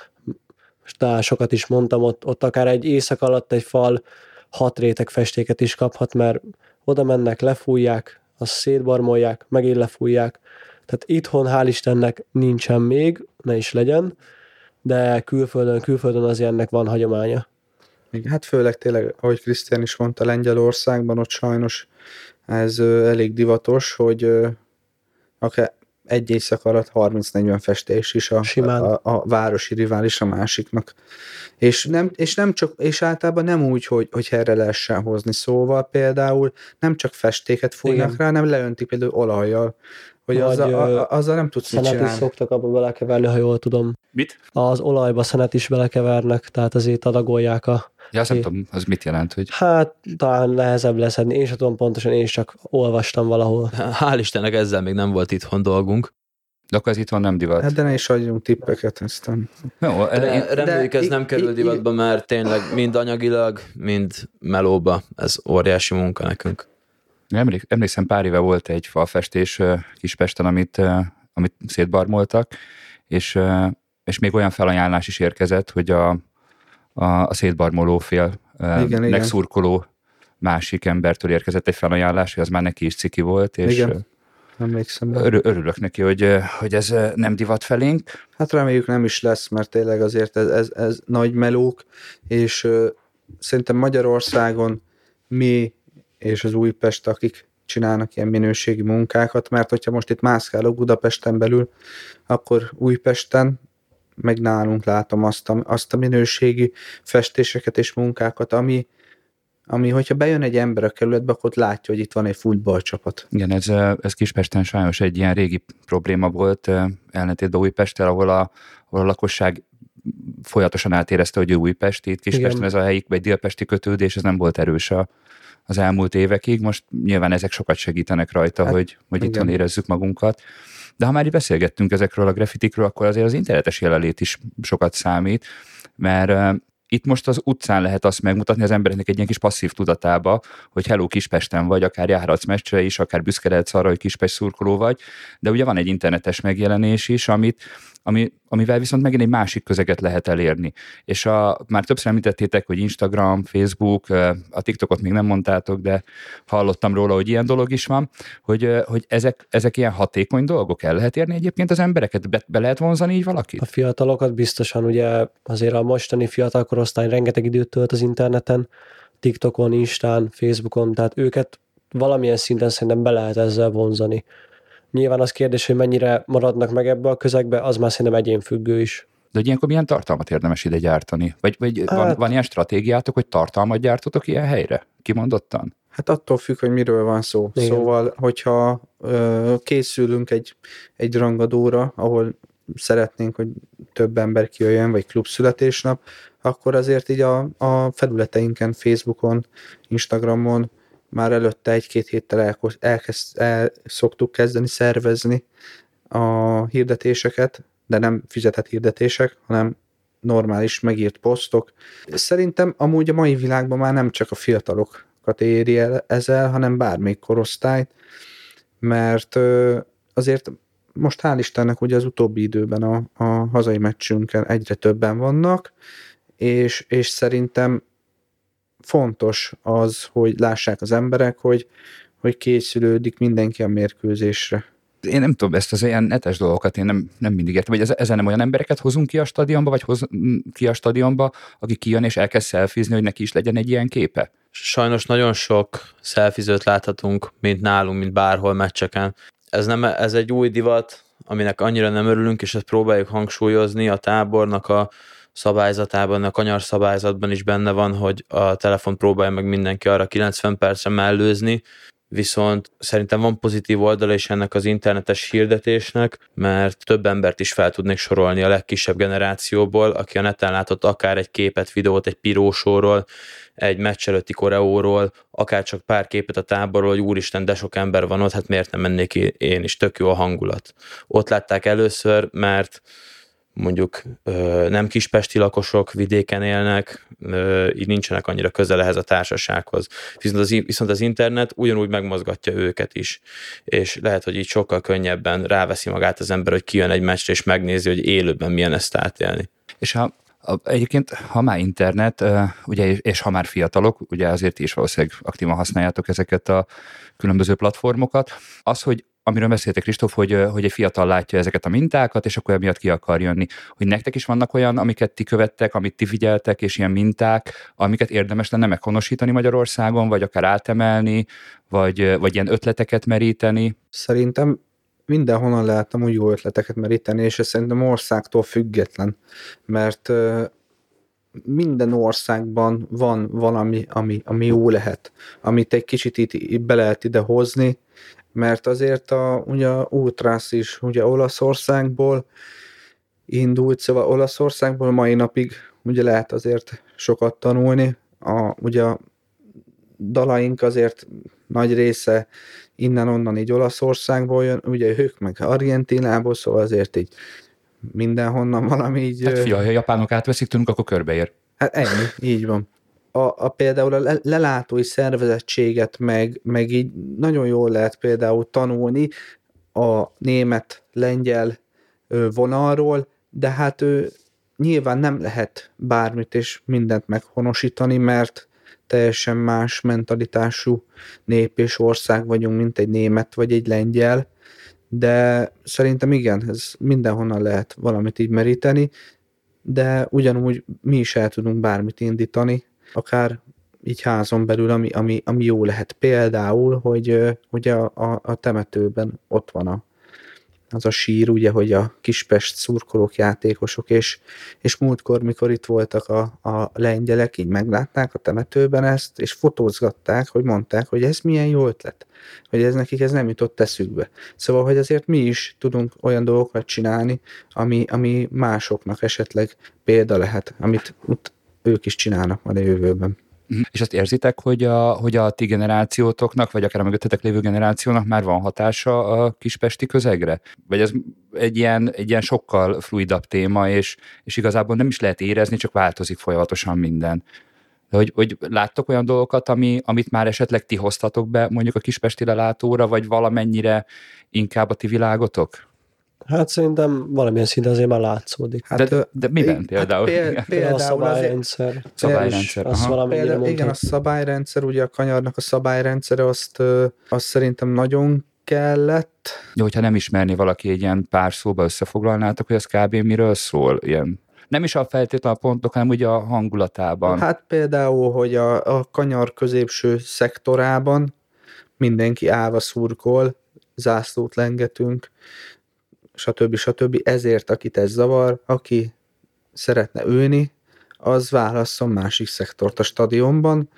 talán sokat is mondtam, ott, ott akár egy éjszak alatt egy fal hat réteg festéket is kaphat, mert oda mennek, lefújják, azt szétbarmolják, megint lefújják. Tehát itthon hál' Istennek nincsen még, ne is legyen, de külföldön, külföldön azért ennek van hagyománya. Hát főleg tényleg, ahogy Krisztián is mondta, Lengyelországban ott sajnos ez elég divatos, hogy akár egy éjszak alatt 30-40 festés is a, Simán. a, a városi rivális a másiknak. És, nem, és, nem csak, és általában nem úgy, hogy, hogy erre lehessen hozni. Szóval például nem csak festéket fújnak Igen. rá, hanem leöntik például olajjal, hogy Vagy, azzal, a, nem tudsz mit Szenet is csinálni. szoktak abba belekeverni, ha jól tudom. Mit? Az olajba szenet is belekevernek, tehát azért adagolják a... Ja, azt nem tudom, az mit jelent, hogy... Hát talán nehezebb leszedni, én sem tudom pontosan, én csak olvastam valahol. Hál' Istennek ezzel még nem volt itthon dolgunk. De akkor ez itthon nem divat. Hát de ne is adjunk tippeket, aztán. Jó, De én, reméljük ez i- nem kerül divatba, mert tényleg mind anyagilag, mind melóba ez óriási munka nekünk. Emlék, emlékszem, pár éve volt egy falfestés Kispesten, amit, amit szétbarmoltak, és, és még olyan felajánlás is érkezett, hogy a, a, a szétbarmoló fél Igen, igen. megszurkoló másik embertől érkezett egy felajánlás, hogy az már neki is ciki volt, és Igen. Emlékszem. örül, örülök neki, hogy, hogy ez nem divat felénk. Hát reméljük nem is lesz, mert tényleg azért ez, ez, ez nagy melók, és ö, szerintem Magyarországon mi és az Újpest, akik csinálnak ilyen minőségi munkákat, mert hogyha most itt mászkálok Budapesten belül, akkor Újpesten meg nálunk látom azt a, azt a minőségi festéseket és munkákat, ami, ami, hogyha bejön egy ember a kerületbe, akkor ott látja, hogy itt van egy futballcsapat. Igen, ez, ö, ez Kispesten sajnos egy ilyen régi probléma volt, ö, ellentétben Újpesttel, ahol a, ahol a lakosság folyamatosan átérezte, hogy ő újpesti, itt Kispesten Igen. ez a helyi vagy délpesti kötődés, ez nem volt erős a, az elmúlt évekig. Most nyilván ezek sokat segítenek rajta, hát, hogy, hogy igen. itthon érezzük magunkat. De ha már így beszélgettünk ezekről a grafitikről, akkor azért az internetes jelenlét is sokat számít, mert itt most az utcán lehet azt megmutatni az embereknek egy ilyen kis passzív tudatába, hogy hello Kispesten vagy, akár járhatsz meccsre is, akár büszke lehetsz arra, hogy Kispest szurkoló vagy, de ugye van egy internetes megjelenés is, amit, ami, amivel viszont megint egy másik közeget lehet elérni. És a, már többször említettétek, hogy Instagram, Facebook, a TikTokot még nem mondtátok, de hallottam róla, hogy ilyen dolog is van, hogy, hogy ezek, ezek ilyen hatékony dolgok. El lehet érni egyébként az embereket? Be, be lehet vonzani így valakit? A fiatalokat biztosan, ugye azért a mostani fiatal korosztály rengeteg időt tölt az interneten, TikTokon, Instán, Facebookon, tehát őket valamilyen szinten szerintem be lehet ezzel vonzani. Nyilván az kérdés, hogy mennyire maradnak meg ebbe a közegbe, az már szerintem egyénfüggő is. De hogy ilyenkor milyen tartalmat érdemes ide gyártani? Vagy, vagy van, Hát- van ilyen stratégiátok, hogy tartalmat gyártotok ilyen helyre? Kimondottan? Hát attól függ, hogy miről van szó. Igen. Igen. Szóval, hogyha ö, készülünk egy, egy rangadóra, ahol szeretnénk, hogy több ember kijöjjön, vagy klubszületésnap, akkor azért így a, a felületeinken, Facebookon, Instagramon már előtte egy-két héttel elko- elkezd, el szoktuk kezdeni szervezni a hirdetéseket, de nem fizetett hirdetések, hanem normális megírt posztok. Szerintem amúgy a mai világban már nem csak a fiatalokat éri el ezzel, hanem bármelyik korosztályt, mert azért most hál' Istennek ugye az utóbbi időben a, a hazai meccsünkön egyre többen vannak, és, és szerintem fontos az, hogy lássák az emberek, hogy, hogy készülődik mindenki a mérkőzésre. Én nem tudom, ezt az ilyen netes dolgokat én nem, nem mindig értem, vagy ez- ezen nem olyan embereket hozunk ki a stadionba, vagy hoz ki a stadionba, aki kijön és elkezd szelfizni, hogy neki is legyen egy ilyen képe? Sajnos nagyon sok szelfizőt láthatunk, mint nálunk, mint bárhol meccseken. Ez, nem, ez egy új divat, aminek annyira nem örülünk, és ezt próbáljuk hangsúlyozni a tábornak a szabályzatában, a kanyar szabályzatban is benne van, hogy a telefon próbálja meg mindenki arra 90 percre mellőzni, viszont szerintem van pozitív oldala is ennek az internetes hirdetésnek, mert több embert is fel tudnék sorolni a legkisebb generációból, aki a neten látott akár egy képet, videót egy pirósóról, egy meccs előtti koreóról, akár csak pár képet a táborról, hogy úristen, de sok ember van ott, hát miért nem mennék én is, tök jó a hangulat. Ott látták először, mert mondjuk nem kispesti lakosok vidéken élnek, így nincsenek annyira közel ehhez a társasághoz. Viszont az, viszont az internet ugyanúgy megmozgatja őket is, és lehet, hogy így sokkal könnyebben ráveszi magát az ember, hogy kijön egy meccsre, és megnézi, hogy élőben milyen ezt átélni. És ha Egyébként, ha már internet, ugye, és ha már fiatalok, ugye azért is valószínűleg aktívan használjátok ezeket a különböző platformokat, az, hogy amiről beszéltek Kristóf, hogy, hogy egy fiatal látja ezeket a mintákat, és akkor emiatt ki akar jönni. Hogy nektek is vannak olyan, amiket ti követtek, amit ti figyeltek, és ilyen minták, amiket érdemes lenne meghonosítani Magyarországon, vagy akár átemelni, vagy, vagy ilyen ötleteket meríteni? Szerintem mindenhonnan lehet amúgy jó ötleteket meríteni, és ez szerintem országtól független, mert minden országban van valami, ami, ami jó lehet, amit egy kicsit itt, be lehet ide hozni, mert azért a, ugye Ultrász is ugye Olaszországból indult, szóval Olaszországból mai napig ugye lehet azért sokat tanulni, a, ugye a dalaink azért nagy része innen-onnan így Olaszországból jön, ugye ők meg Argentinából, szóval azért így mindenhonnan valami így... Hát fia, ha a japánok átveszik tőlünk, akkor körbeér. Hát ennyi, így van. A, a például a lelátói szervezettséget meg, meg így nagyon jól lehet például tanulni a német-lengyel vonalról, de hát ő nyilván nem lehet bármit és mindent meghonosítani, mert teljesen más mentalitású nép és ország vagyunk, mint egy német vagy egy lengyel, de szerintem igen, ez mindenhonnan lehet valamit így meríteni, de ugyanúgy mi is el tudunk bármit indítani, akár így házon belül, ami, ami, ami jó lehet. Például, hogy, hogy a, a, a temetőben ott van a, az a sír, ugye, hogy a Kispest szurkolók, játékosok, és, és múltkor, mikor itt voltak a, a lengyelek, így meglátták a temetőben ezt, és fotózgatták, hogy mondták, hogy ez milyen jó ötlet, hogy ez nekik ez nem jutott eszükbe. Szóval, hogy azért mi is tudunk olyan dolgokat csinálni, ami, ami másoknak esetleg példa lehet, amit ők is csinálnak majd a jövőben. Mhm. És azt érzitek, hogy a, hogy a ti generációtoknak, vagy akár a mögöttetek lévő generációnak már van hatása a kispesti közegre? Vagy ez egy ilyen, egy ilyen sokkal fluidabb téma, és, és igazából nem is lehet érezni, csak változik folyamatosan minden. De hogy, hogy láttok olyan dolgokat, ami, amit már esetleg ti hoztatok be mondjuk a kispesti lelátóra, vagy valamennyire inkább a ti világotok? Hát szerintem valamilyen szinten azért már látszódik. Hát, de, de miben hát például? Péld, például a szabályrendszer. Szabályrendszer. Azt például, igen, a szabályrendszer, ugye a kanyarnak a szabályrendszere, azt, azt szerintem nagyon kellett. Jó, hogyha nem ismerni valaki egy ilyen pár szóba összefoglalnátok, hogy az kb. miről szól, ilyen nem is a feltétlen a pontok, hanem ugye a hangulatában. Hát például, hogy a, a kanyar középső szektorában mindenki állva szurkol, zászlót lengetünk, stb. stb. Ezért, akit ez zavar, aki szeretne ülni, az válasszon másik szektort a stadionban,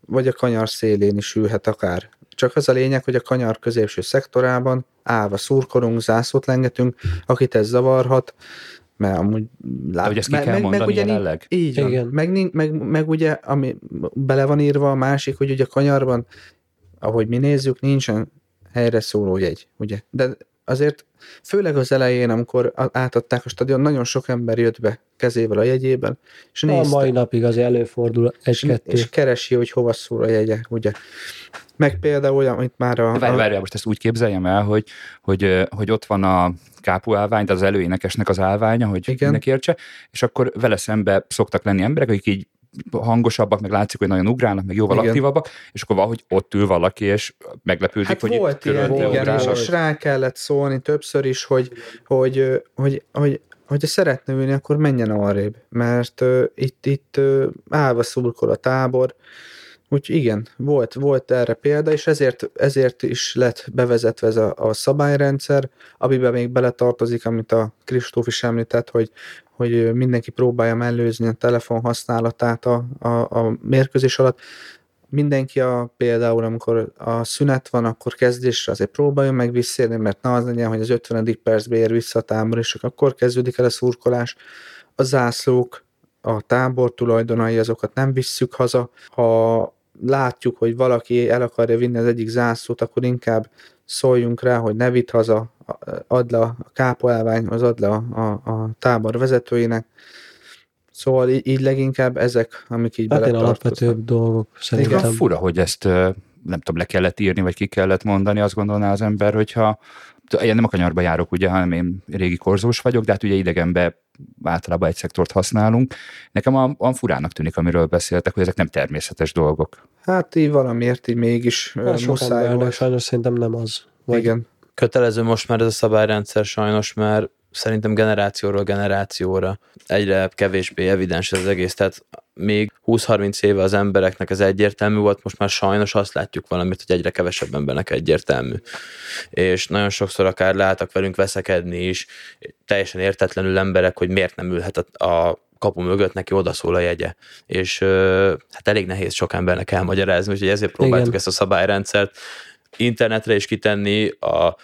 vagy a kanyar szélén is ülhet akár. Csak az a lényeg, hogy a kanyar középső szektorában állva szurkolunk, zászlót lengetünk, akit ez zavarhat, mert amúgy lát, De hogy ezt ki meg, kell meg, mondani meg ugye, jelenleg? Így van. Igen. Meg, meg, meg, ugye, ami bele van írva a másik, hogy ugye a kanyarban, ahogy mi nézzük, nincsen helyre szóló jegy, ugye? De azért főleg az elején, amikor átadták a stadion, nagyon sok ember jött be kezével a jegyében, és a nézte, mai napig az előfordul egy-kettő. És keresi, hogy hova szól a jegye, ugye. Meg például olyan, amit már a... Várj, várj, most ezt úgy képzeljem el, hogy, hogy, hogy ott van a kápu állvány, az előénekesnek az állványa, hogy Igen. mindenki értse, és akkor vele szembe szoktak lenni emberek, akik így hangosabbak, meg látszik, hogy nagyon ugrálnak, meg jóval igen. aktívabbak, és akkor valahogy ott ül valaki, és meglepődik, hát hogy volt ilyen, igen, és, és rá kellett szólni többször is, hogy, hogy, hogy, hogy hogyha szeretne ülni, akkor menjen arrébb, mert uh, itt, itt uh, állva szurkol a tábor, Úgyhogy igen, volt, volt erre példa, és ezért, ezért is lett bevezetve ez a, a szabályrendszer, amiben még beletartozik, amit a Kristóf is említett, hogy, hogy mindenki próbálja mellőzni a telefon használatát a, a, a mérkőzés alatt. Mindenki a, például, amikor a szünet van, akkor kezdésre azért próbáljon meg visszérni, mert na az legyen, hogy az 50. percbe ér vissza a tábor, és akkor kezdődik el a szurkolás. A zászlók, a tábor tulajdonai, azokat nem visszük haza. Ha látjuk, hogy valaki el akarja vinni az egyik zászlót, akkor inkább szóljunk rá, hogy ne vitt haza, add le a kápoelvány, az add le a, a, a tábor vezetőinek. Szóval így, így leginkább ezek, amik így hát alapvetőbb dolgok szerintem. Igen, fura, hogy ezt nem tudom, le kellett írni, vagy ki kellett mondani, azt gondolná az ember, hogyha én nem a kanyarba járok, ugye, hanem én régi korzós vagyok, de hát ugye idegenbe általában egy szektort használunk. Nekem a, a furának tűnik, amiről beszéltek, hogy ezek nem természetes dolgok. Hát így valamiért így mégis hát muszáj volt. Sajnos szerintem nem az. Vagy Igen. Kötelező most már ez a szabályrendszer sajnos, mert szerintem generációról generációra egyre kevésbé evidens ez az egész. Tehát még 20-30 éve az embereknek ez egyértelmű volt, most már sajnos azt látjuk valamit, hogy egyre kevesebb embernek egyértelmű. És nagyon sokszor akár láttak velünk veszekedni is, teljesen értetlenül emberek, hogy miért nem ülhet a, kapu mögött neki odaszól a jegye. És hát elég nehéz sok embernek elmagyarázni, úgyhogy ezért próbáltuk Igen. ezt a szabályrendszert internetre is kitenni, a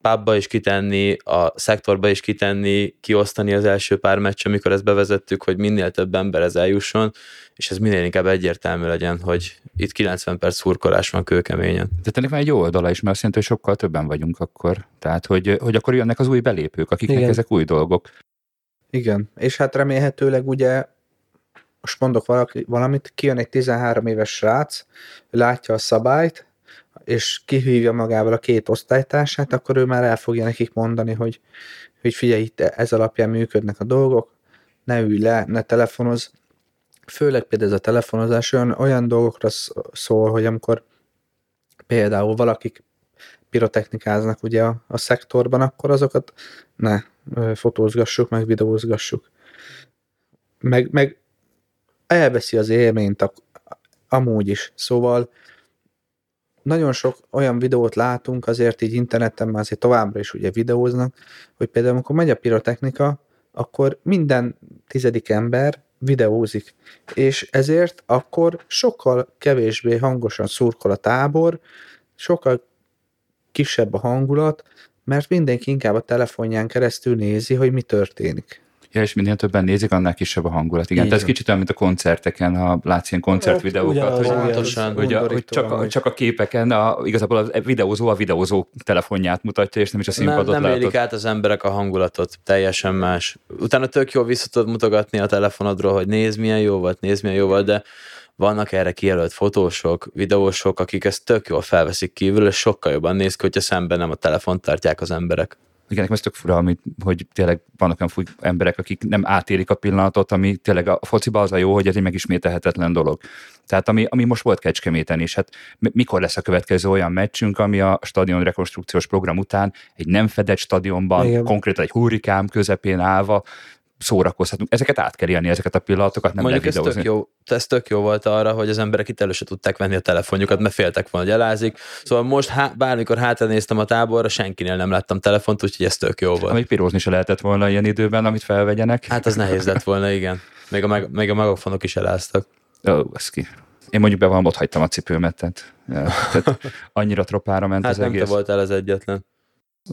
pubba is kitenni, a szektorba is kitenni, kiosztani az első pár meccs, amikor ezt bevezettük, hogy minél több ember ez eljusson, és ez minél inkább egyértelmű legyen, hogy itt 90 perc szurkolás van kőkeményen. De ennek van egy jó oldala is, mert azt jelenti, hogy sokkal többen vagyunk akkor. Tehát, hogy, hogy akkor jönnek az új belépők, akiknek Igen. ezek új dolgok. Igen, és hát remélhetőleg ugye most mondok valaki, valamit, kijön egy 13 éves srác, látja a szabályt, és kihívja magával a két osztálytársát, akkor ő már el fogja nekik mondani, hogy, hogy figyelj, itt ez alapján működnek a dolgok, ne ülj le, ne telefonoz. Főleg például ez a telefonozás olyan, olyan dolgokra szól, hogy amikor például valakik pirotechnikáznak ugye a, a szektorban, akkor azokat ne fotózgassuk, meg videózgassuk. Meg, meg elveszi az élményt amúgy is. Szóval nagyon sok olyan videót látunk, azért így interneten már azért továbbra is ugye videóznak, hogy például amikor megy a pirotechnika, akkor minden tizedik ember videózik, és ezért akkor sokkal kevésbé hangosan szurkol a tábor, sokkal kisebb a hangulat, mert mindenki inkább a telefonján keresztül nézi, hogy mi történik. Ja, és minél többen nézik, annál kisebb a hangulat. Igen, tehát ez kicsit olyan, mint a koncerteken, ha látsz ilyen koncertvideókat, hogy, pontosan, hogy, a, hogy csak, a, csak a képeken, a, igazából a videózó a videózó telefonját mutatja, és nem is a színpadot Nem, nem élik át az emberek a hangulatot, teljesen más. Utána tök jó vissza tudod mutogatni a telefonodról, hogy nézd milyen jó volt, nézd milyen jó volt, de vannak erre kijelölt fotósok, videósok, akik ezt tök jól felveszik kívül, és sokkal jobban néz ki, hogyha szemben nem a telefont tartják az emberek. Igen, nekem ez tök fura, amit, hogy tényleg vannak olyan fúj emberek, akik nem átélik a pillanatot, ami tényleg a fociba az a jó, hogy ez egy megismételhetetlen dolog. Tehát ami, ami most volt Kecskeméten is, hát mikor lesz a következő olyan meccsünk, ami a stadion rekonstrukciós program után egy nem fedett stadionban, Igen. konkrétan egy hurrikám közepén állva szórakozhatunk. Ezeket át kell élni, ezeket a pillanatokat nem Mondjuk lehet ez tök, jó, ez tök jó volt arra, hogy az emberek itt elő se tudták venni a telefonjukat, mert féltek volna, hogy elázik. Szóval most há, bármikor hátranéztem a táborra, senkinél nem láttam telefont, úgyhogy ez tök jó volt. Még pirózni se lehetett volna ilyen időben, amit felvegyenek. Hát az nehéz lett volna, igen. Még a, meg, még a megafonok is eláztak. Ó, ez ki. Én mondjuk be van, ott hagytam a cipőmet, tehát, tehát annyira tropára ment hát az nem egész. Nem te voltál az egyetlen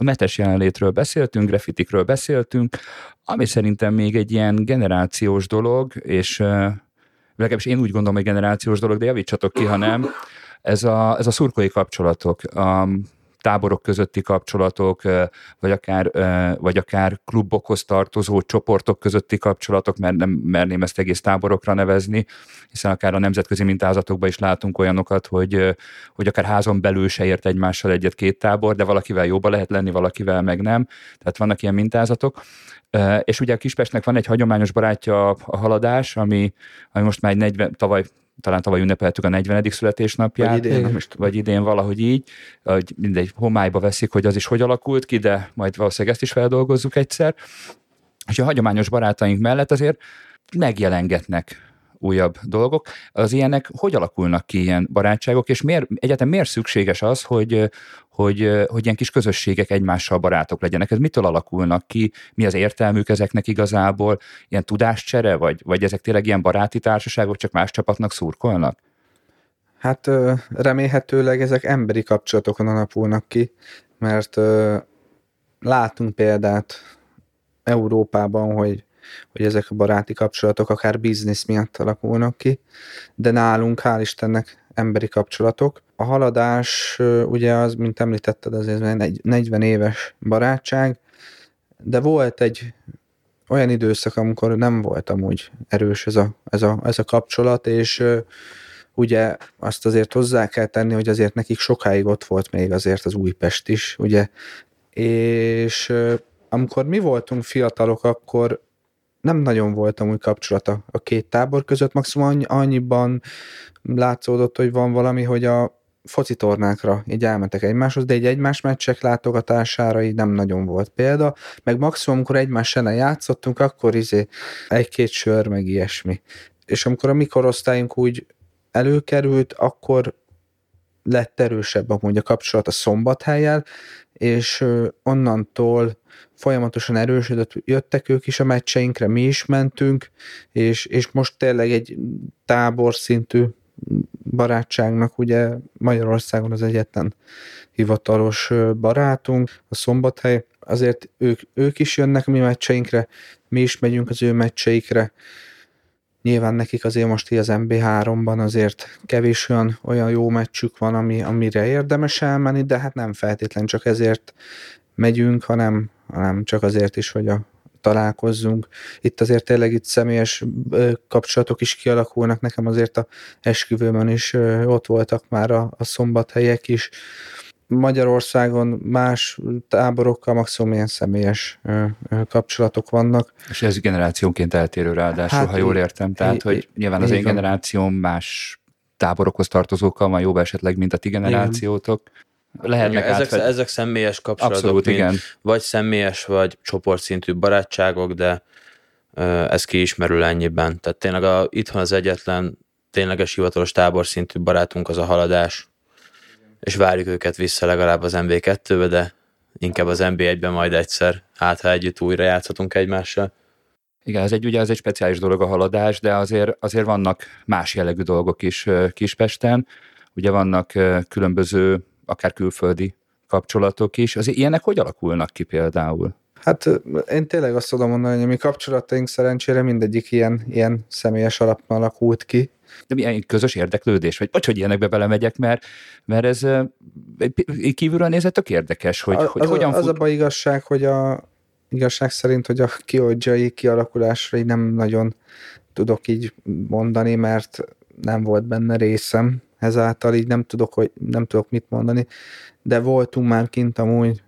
metes jelenlétről beszéltünk, grafitikről beszéltünk, ami szerintem még egy ilyen generációs dolog, és legalábbis én úgy gondolom, hogy generációs dolog, de javítsatok ki, ha nem, ez a, ez a szurkolói kapcsolatok. Táborok közötti kapcsolatok, vagy akár, vagy akár klubokhoz tartozó csoportok közötti kapcsolatok, mert nem merném ezt egész táborokra nevezni, hiszen akár a nemzetközi mintázatokban is látunk olyanokat, hogy, hogy akár házon belül se ért egymással egyet-két tábor, de valakivel jóba lehet lenni, valakivel meg nem. Tehát vannak ilyen mintázatok. És ugye a Kispestnek van egy hagyományos barátja a haladás, ami, ami most már egy 40, tavaly talán tavaly ünnepeltük a 40. születésnapját, vagy idén, most, vagy idén valahogy így, hogy mindegy homályba veszik, hogy az is hogy alakult ki, de majd valószínűleg ezt is feldolgozzuk egyszer. És a hagyományos barátaink mellett azért megjelengetnek újabb dolgok. Az ilyenek hogy alakulnak ki ilyen barátságok, és miért, egyáltalán miért szükséges az, hogy, hogy, hogy ilyen kis közösségek egymással barátok legyenek? Ez mitől alakulnak ki? Mi az értelmük ezeknek igazából? Ilyen tudáscsere, vagy, vagy ezek tényleg ilyen baráti társaságok, csak más csapatnak szurkolnak? Hát remélhetőleg ezek emberi kapcsolatokon alapulnak ki, mert látunk példát Európában, hogy, hogy ezek a baráti kapcsolatok akár biznisz miatt alakulnak ki, de nálunk hál' Istennek emberi kapcsolatok. A haladás ugye az, mint említetted, azért egy 40 éves barátság, de volt egy olyan időszak, amikor nem voltam úgy erős ez a, ez a, ez a kapcsolat, és ugye azt azért hozzá kell tenni, hogy azért nekik sokáig ott volt még azért az Újpest is, ugye, és amikor mi voltunk fiatalok, akkor nem nagyon voltam úgy kapcsolata a két tábor között, maximum annyiban látszódott, hogy van valami, hogy a foci tornákra így elmentek egymáshoz, de egy egymás meccsek látogatására így nem nagyon volt példa, meg maximum, amikor egymás ellen játszottunk, akkor izé egy-két sör, meg ilyesmi. És amikor a mi korosztályunk úgy előkerült, akkor lett erősebb amúgy a kapcsolat a szombathelyel, és onnantól folyamatosan erősödött, jöttek ők is a meccseinkre, mi is mentünk, és, és most tényleg egy tábor szintű barátságnak ugye Magyarországon az egyetlen hivatalos barátunk, a Szombathely, azért ők, ők is jönnek a mi meccseinkre, mi is megyünk az ő meccseikre, Nyilván nekik azért most az MB3-ban azért kevés olyan, olyan jó meccsük van, ami, amire érdemes elmenni, de hát nem feltétlen csak ezért megyünk, hanem, hanem csak azért is, hogy a, találkozzunk. Itt azért tényleg itt személyes kapcsolatok is kialakulnak, nekem azért a esküvőben is ott voltak már a, a szombathelyek is, Magyarországon más táborokkal maximum ilyen személyes kapcsolatok vannak. És ez generációnként eltérő ráadásul, hát ha jól értem. Tehát, hogy nyilván az én generációm más táborokhoz tartozókkal van jobb esetleg, mint a ti generációtok. Lehetnek igen, ezek, ezek személyes kapcsolatok, Abszolút, mint igen. vagy személyes, vagy csoportszintű barátságok, de ez kiismerül ennyiben. Tehát tényleg a, itthon az egyetlen tényleges hivatalos táborszintű barátunk az a haladás és várjuk őket vissza legalább az MB2-be, de inkább az MB1-ben majd egyszer, hát ha együtt újra játszhatunk egymással. Igen, ez egy, ugye ez egy speciális dolog a haladás, de azért, azért vannak más jellegű dolgok is Kispesten. Ugye vannak különböző, akár külföldi kapcsolatok is. Az ilyenek hogy alakulnak ki például? Hát én tényleg azt tudom mondani, hogy a mi kapcsolataink szerencsére mindegyik ilyen, ilyen személyes alapon alakult ki, de milyen közös érdeklődés, vagy, vagy hogy ilyenekbe belemegyek, mert, mert ez kívülről nézett tök érdekes, hogy, a, hogy az hogyan a, Az a baj igazság, hogy a igazság szerint, hogy a kiodzsai kialakulásra így nem nagyon tudok így mondani, mert nem volt benne részem, ezáltal így nem tudok, hogy nem tudok mit mondani, de voltunk már kint amúgy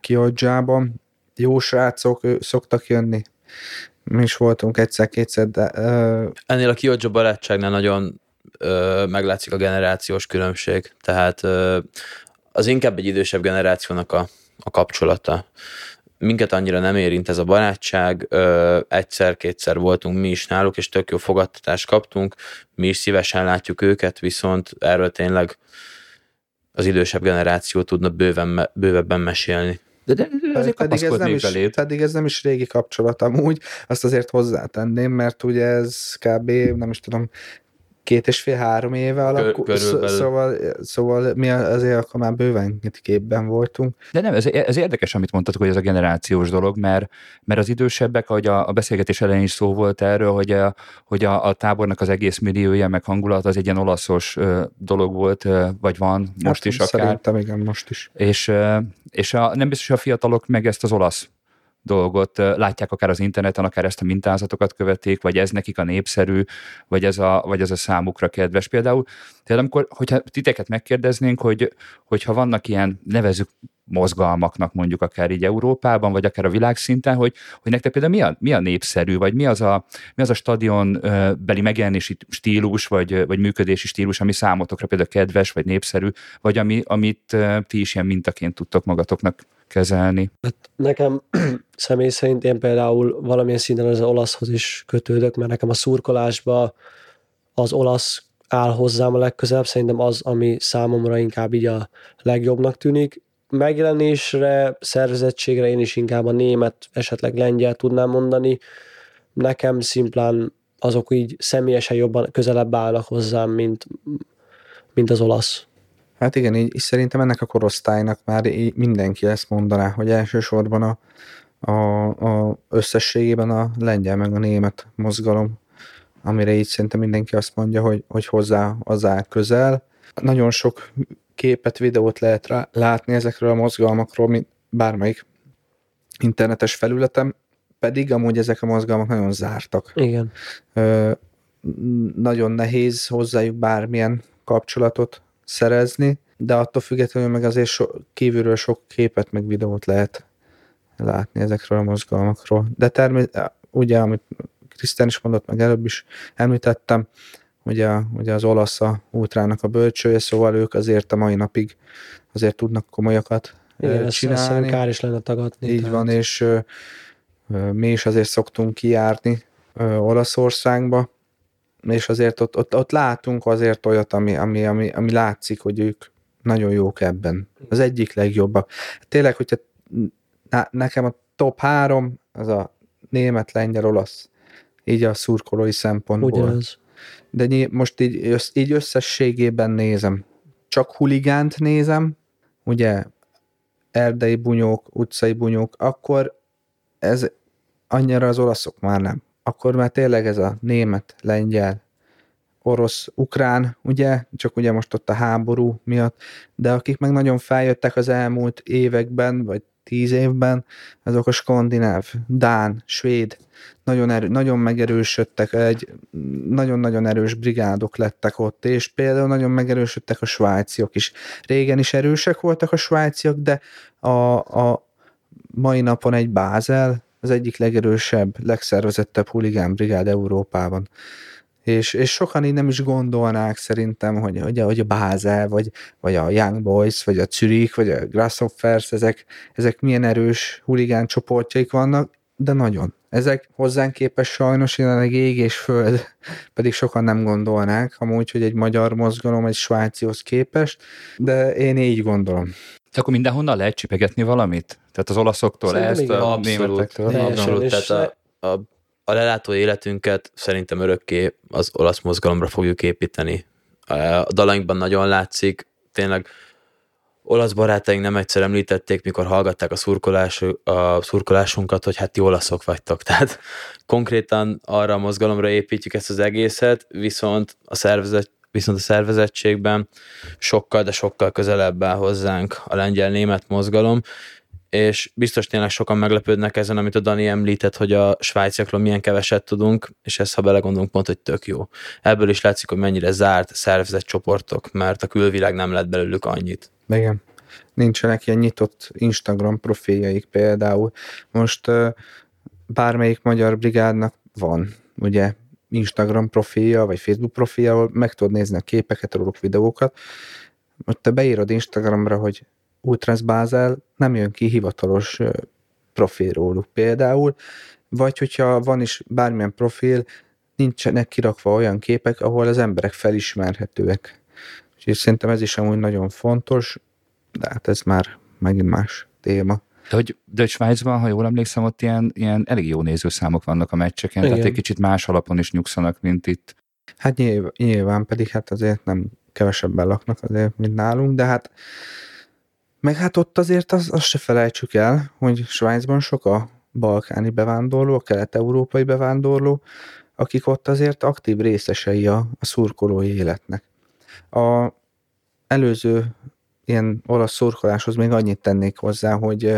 Kiodzsában, jó srácok, szoktak jönni mi is voltunk egyszer-kétszer, de... Uh... Ennél a Kiojo barátságnál nagyon uh, meglátszik a generációs különbség, tehát uh, az inkább egy idősebb generációnak a, a kapcsolata. Minket annyira nem érint ez a barátság, egyszer-kétszer voltunk mi is náluk, és tök jó fogadtatást kaptunk, mi is szívesen látjuk őket, viszont erről tényleg az idősebb generáció tudna bőven, bővebben mesélni. De, de, de azért pedig ez, nem is, pedig ez nem is régi kapcsolat amúgy, azt azért hozzátenném, mert ugye ez kb. nem is tudom, két és fél-három éve alakul, szóval, szóval mi azért akkor már bőven képben voltunk. De nem, ez, ez érdekes, amit mondtatok, hogy ez a generációs dolog, mert, mert az idősebbek, hogy a, a beszélgetés elején is szó volt erről, hogy a, hogy a, a tábornak az egész milliója, meg hangulat az egy ilyen olaszos ö, dolog volt, ö, vagy van most hát, is akár. Szerintem igen, most is. És, ö, és a, nem biztos, hogy a fiatalok meg ezt az olasz dolgot látják akár az interneten, akár ezt a mintázatokat követik, vagy ez nekik a népszerű, vagy ez a, vagy ez a számukra kedves. Például, tehát amikor, hogyha titeket megkérdeznénk, hogy, hogyha vannak ilyen, nevezük mozgalmaknak mondjuk akár így Európában, vagy akár a világszinten, hogy, hogy nektek például mi a, mi a népszerű, vagy mi az a, mi az a stadion beli megjelenési stílus, vagy, vagy működési stílus, ami számotokra például kedves, vagy népszerű, vagy ami, amit ti is ilyen mintaként tudtok magatoknak kezelni. Hát nekem személy szerint én például valamilyen szinten az olaszhoz is kötődök, mert nekem a szurkolásba az olasz áll hozzám a legközelebb, szerintem az, ami számomra inkább így a legjobbnak tűnik. Megjelenésre, szervezettségre én is inkább a német, esetleg lengyel tudnám mondani. Nekem szimplán azok így személyesen jobban közelebb állnak hozzám, mint, mint az olasz. Hát igen, így, így szerintem ennek a korosztálynak már így mindenki ezt mondaná, hogy elsősorban a, a, a összességében a lengyel meg a német mozgalom, amire így szerintem mindenki azt mondja, hogy, hogy hozzá az áll közel. Nagyon sok képet, videót lehet rá, látni ezekről a mozgalmakról, mint bármelyik internetes felületem, pedig amúgy ezek a mozgalmak nagyon zártak. Igen. Ö, nagyon nehéz hozzájuk bármilyen kapcsolatot szerezni, de attól függetlenül meg azért so, kívülről sok képet meg videót lehet látni ezekről a mozgalmakról. De természetesen, ugye, amit Krisztán is mondott, meg előbb is említettem, ugye, ugye az olasz a útrának a bölcsője, szóval ők azért a mai napig azért tudnak komolyakat Igen, csinálni. kár is lenne tagadni. Így tehát- van, és ö, mi is azért szoktunk kijárni ö, Olaszországba, és azért ott, ott, ott látunk azért olyat, ami, ami, ami, ami látszik, hogy ők nagyon jók ebben. Az egyik legjobbak. Tényleg, hogyha nekem a top három, az a német, lengyel, olasz, így a szurkolói szempontból. Ugyanaz. De ny- most így, össz, így összességében nézem. Csak huligánt nézem, ugye erdei bunyók, utcai bunyók, akkor ez annyira az olaszok már nem. Akkor már tényleg ez a német, lengyel, orosz, ukrán, ugye, csak ugye most ott a háború miatt, de akik meg nagyon feljöttek az elmúlt években, vagy tíz évben, azok a skandináv, dán, svéd, nagyon, erő, nagyon megerősödtek, egy nagyon-nagyon erős brigádok lettek ott, és például nagyon megerősödtek a svájciak is. Régen is erősek voltak a svájciak, de a, a mai napon egy Bázel az egyik legerősebb, legszervezettebb huligán brigád Európában. És, és sokan így nem is gondolnák szerintem, hogy, hogy, a, hogy a Bázel, vagy, vagy a Young Boys, vagy a Zürich, vagy a Grasshoppers, ezek, ezek milyen erős huligán csoportjaik vannak, de nagyon. Ezek hozzánk képest sajnos jelenleg ég és föld, pedig sokan nem gondolnák, amúgy, hogy egy magyar mozgalom egy svájcihoz képest, de én így gondolom. De akkor mindenhonnan lehet csipegetni valamit? Tehát az olaszoktól Szerintem ezt, igen. a Abszolút. németektől? Abszolút, tehát a, a, a lelátó életünket szerintem örökké az olasz mozgalomra fogjuk építeni. A dalainkban nagyon látszik, tényleg olasz barátaink nem egyszer említették, mikor hallgatták a, szurkolás, a szurkolásunkat, hogy hát ti olaszok vagytok. Tehát konkrétan arra a mozgalomra építjük ezt az egészet, viszont a szervezet viszont a szervezettségben sokkal, de sokkal közelebb áll hozzánk a lengyel-német mozgalom, és biztos tényleg sokan meglepődnek ezen, amit a Dani említett, hogy a svájciakról milyen keveset tudunk, és ezt ha belegondolunk pont, hogy tök jó. Ebből is látszik, hogy mennyire zárt szervezett csoportok, mert a külvilág nem lett belőlük annyit. Igen. Nincsenek ilyen nyitott Instagram profiljaik például. Most bármelyik magyar brigádnak van, ugye, Instagram profilja, vagy Facebook profilja, ahol meg tudod nézni a képeket, róluk videókat. Most te beírod Instagramra, hogy Ultras Basel, nem jön ki hivatalos profil róluk például, vagy hogyha van is bármilyen profil, nincsenek kirakva olyan képek, ahol az emberek felismerhetőek. Úgyhogy szerintem ez is amúgy nagyon fontos, de hát ez már megint más téma. De hogy, de hogy Svájcban, ha jól emlékszem, ott ilyen, ilyen elég jó nézőszámok vannak a meccseken, Igen. tehát egy kicsit más alapon is nyugszanak, mint itt. Hát nyilván, nyilván pedig hát azért nem kevesebben laknak azért, mint nálunk, de hát meg hát ott azért azt az se felejtsük el, hogy Svájcban sok a balkáni bevándorló, a kelet-európai bevándorló, akik ott azért aktív részesei a, a szurkolói életnek. A előző ilyen olasz szurkoláshoz még annyit tennék hozzá, hogy,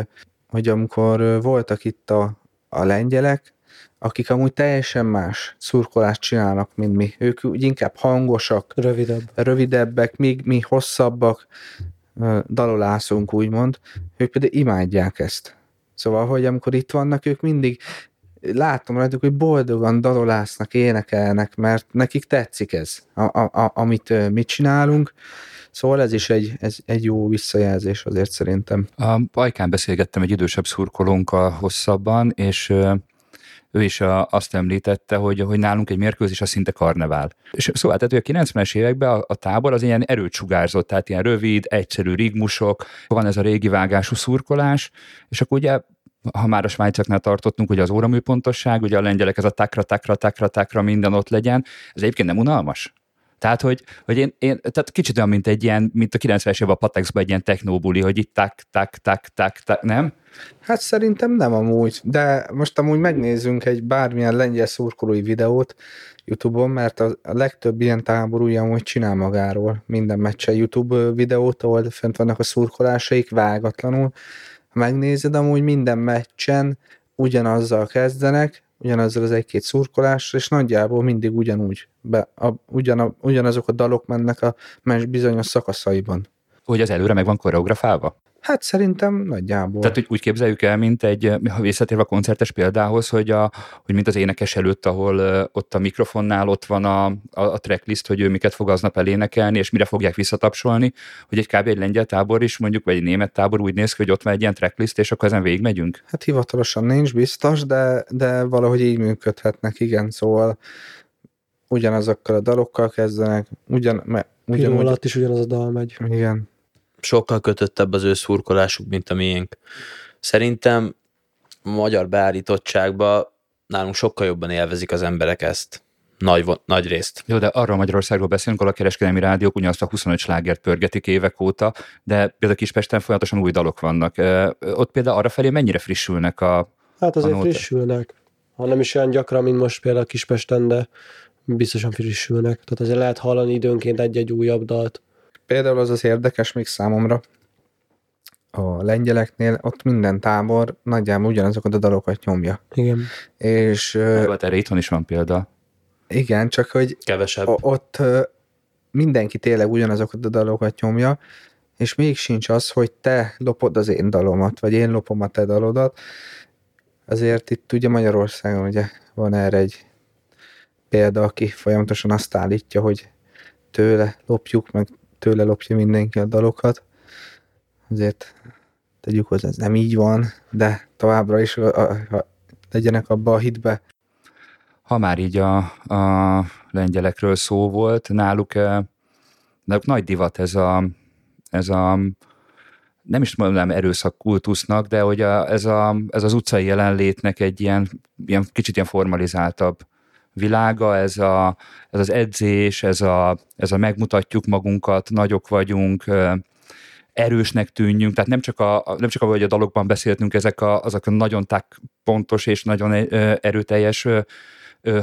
hogy amikor voltak itt a, a lengyelek, akik amúgy teljesen más szurkolást csinálnak, mint mi. Ők úgy inkább hangosak, Rövidebb. rövidebbek, míg mi hosszabbak, dalolászunk úgymond, ők pedig imádják ezt. Szóval, hogy amikor itt vannak, ők mindig látom rajtuk, hogy boldogan dalolásznak, énekelnek, mert nekik tetszik ez, a, a, a, amit mi csinálunk, Szóval ez is egy, ez egy jó visszajelzés azért szerintem. A Bajkán beszélgettem egy idősebb szurkolónkkal hosszabban, és ő is a, azt említette, hogy, hogy nálunk egy mérkőzés a szinte karnevál. És szóval, tehát hogy a 90-es években a, a tábor az ilyen erőt sugárzott, tehát ilyen rövid, egyszerű rigmusok, van ez a régi vágású szurkolás, és akkor ugye ha már a svájcaknál tartottunk, hogy az óraműpontosság, ugye a lengyelek ez a takra, takra, takra, takra minden ott legyen, ez egyébként nem unalmas? Tehát, hogy, hogy én, én, tehát kicsit olyan, mint egy ilyen, mint a 90-es évben a Patexban egy ilyen technóbuli, hogy itt tak, tak, tak, tak, tak, nem? Hát szerintem nem amúgy, de most amúgy megnézzünk egy bármilyen lengyel szurkolói videót YouTube-on, mert a, legtöbb ilyen táborúja amúgy csinál magáról minden meccse YouTube videót, ahol fent vannak a szurkolásaik vágatlanul. Ha megnézed, amúgy minden meccsen ugyanazzal kezdenek, ugyanazzal az egy-két szurkolással, és nagyjából mindig ugyanúgy, be, a, ugyan, ugyanazok a dalok mennek a meccs bizonyos szakaszaiban. Hogy az előre meg van koreografálva? Hát szerintem nagyjából. Tehát hogy úgy képzeljük el, mint egy, ha visszatérve a koncertes példához, hogy, a, hogy mint az énekes előtt, ahol ott a mikrofonnál ott van a, a, a tracklist, hogy ő miket fog aznap elénekelni, és mire fogják visszatapsolni, hogy egy kb. egy lengyel tábor is, mondjuk, vagy egy német tábor úgy néz ki, hogy ott van egy ilyen tracklist, és akkor ezen végigmegyünk? Hát hivatalosan nincs biztos, de, de valahogy így működhetnek, igen, szóval ugyanazokkal a dalokkal kezdenek, ugyan, me, ugyanúgy... alatt is ugyanaz a dal megy. Igen sokkal kötöttebb az ő szurkolásuk, mint a miénk. Szerintem a magyar beállítottságban nálunk sokkal jobban élvezik az emberek ezt. Nagy, nagy részt. Jó, de arról Magyarországról beszélünk, ahol a kereskedelmi rádiók ugyanazt a 25 slágert pörgetik évek óta, de például Kispesten folyamatosan új dalok vannak. Ott például arra felé mennyire frissülnek a Hát azért a frissülnek. Ha nem is olyan gyakran, mint most például Kispesten, de biztosan frissülnek. Tehát azért lehet hallani időnként egy-egy újabb dalt például az az érdekes még számomra, a lengyeleknél ott minden tábor nagyjából ugyanazokat a dalokat nyomja. Igen. És... Hát erre itthon is van példa. Igen, csak hogy Kevesebb. ott mindenki tényleg ugyanazokat a dalokat nyomja, és még sincs az, hogy te lopod az én dalomat, vagy én lopom a te dalodat. Azért itt ugye Magyarországon ugye van erre egy példa, aki folyamatosan azt állítja, hogy tőle lopjuk, meg tőle lopja mindenki a dalokat. Azért tegyük hozzá, ez nem így van, de továbbra is a, a, a, legyenek abba a hitbe. Ha már így a, a lengyelekről szó volt, náluk, eh, náluk nagy divat ez a, ez a nem is mondanám erőszakkultusznak, de hogy a, ez, a, ez az utcai jelenlétnek egy ilyen, ilyen kicsit ilyen formalizáltabb világa, ez, a, ez az edzés, ez a, ez a megmutatjuk magunkat, nagyok vagyunk, erősnek tűnjünk, tehát nem csak, a, nem csak ahogy a dalokban beszéltünk, ezek a, azok a nagyon tak pontos és nagyon erőteljes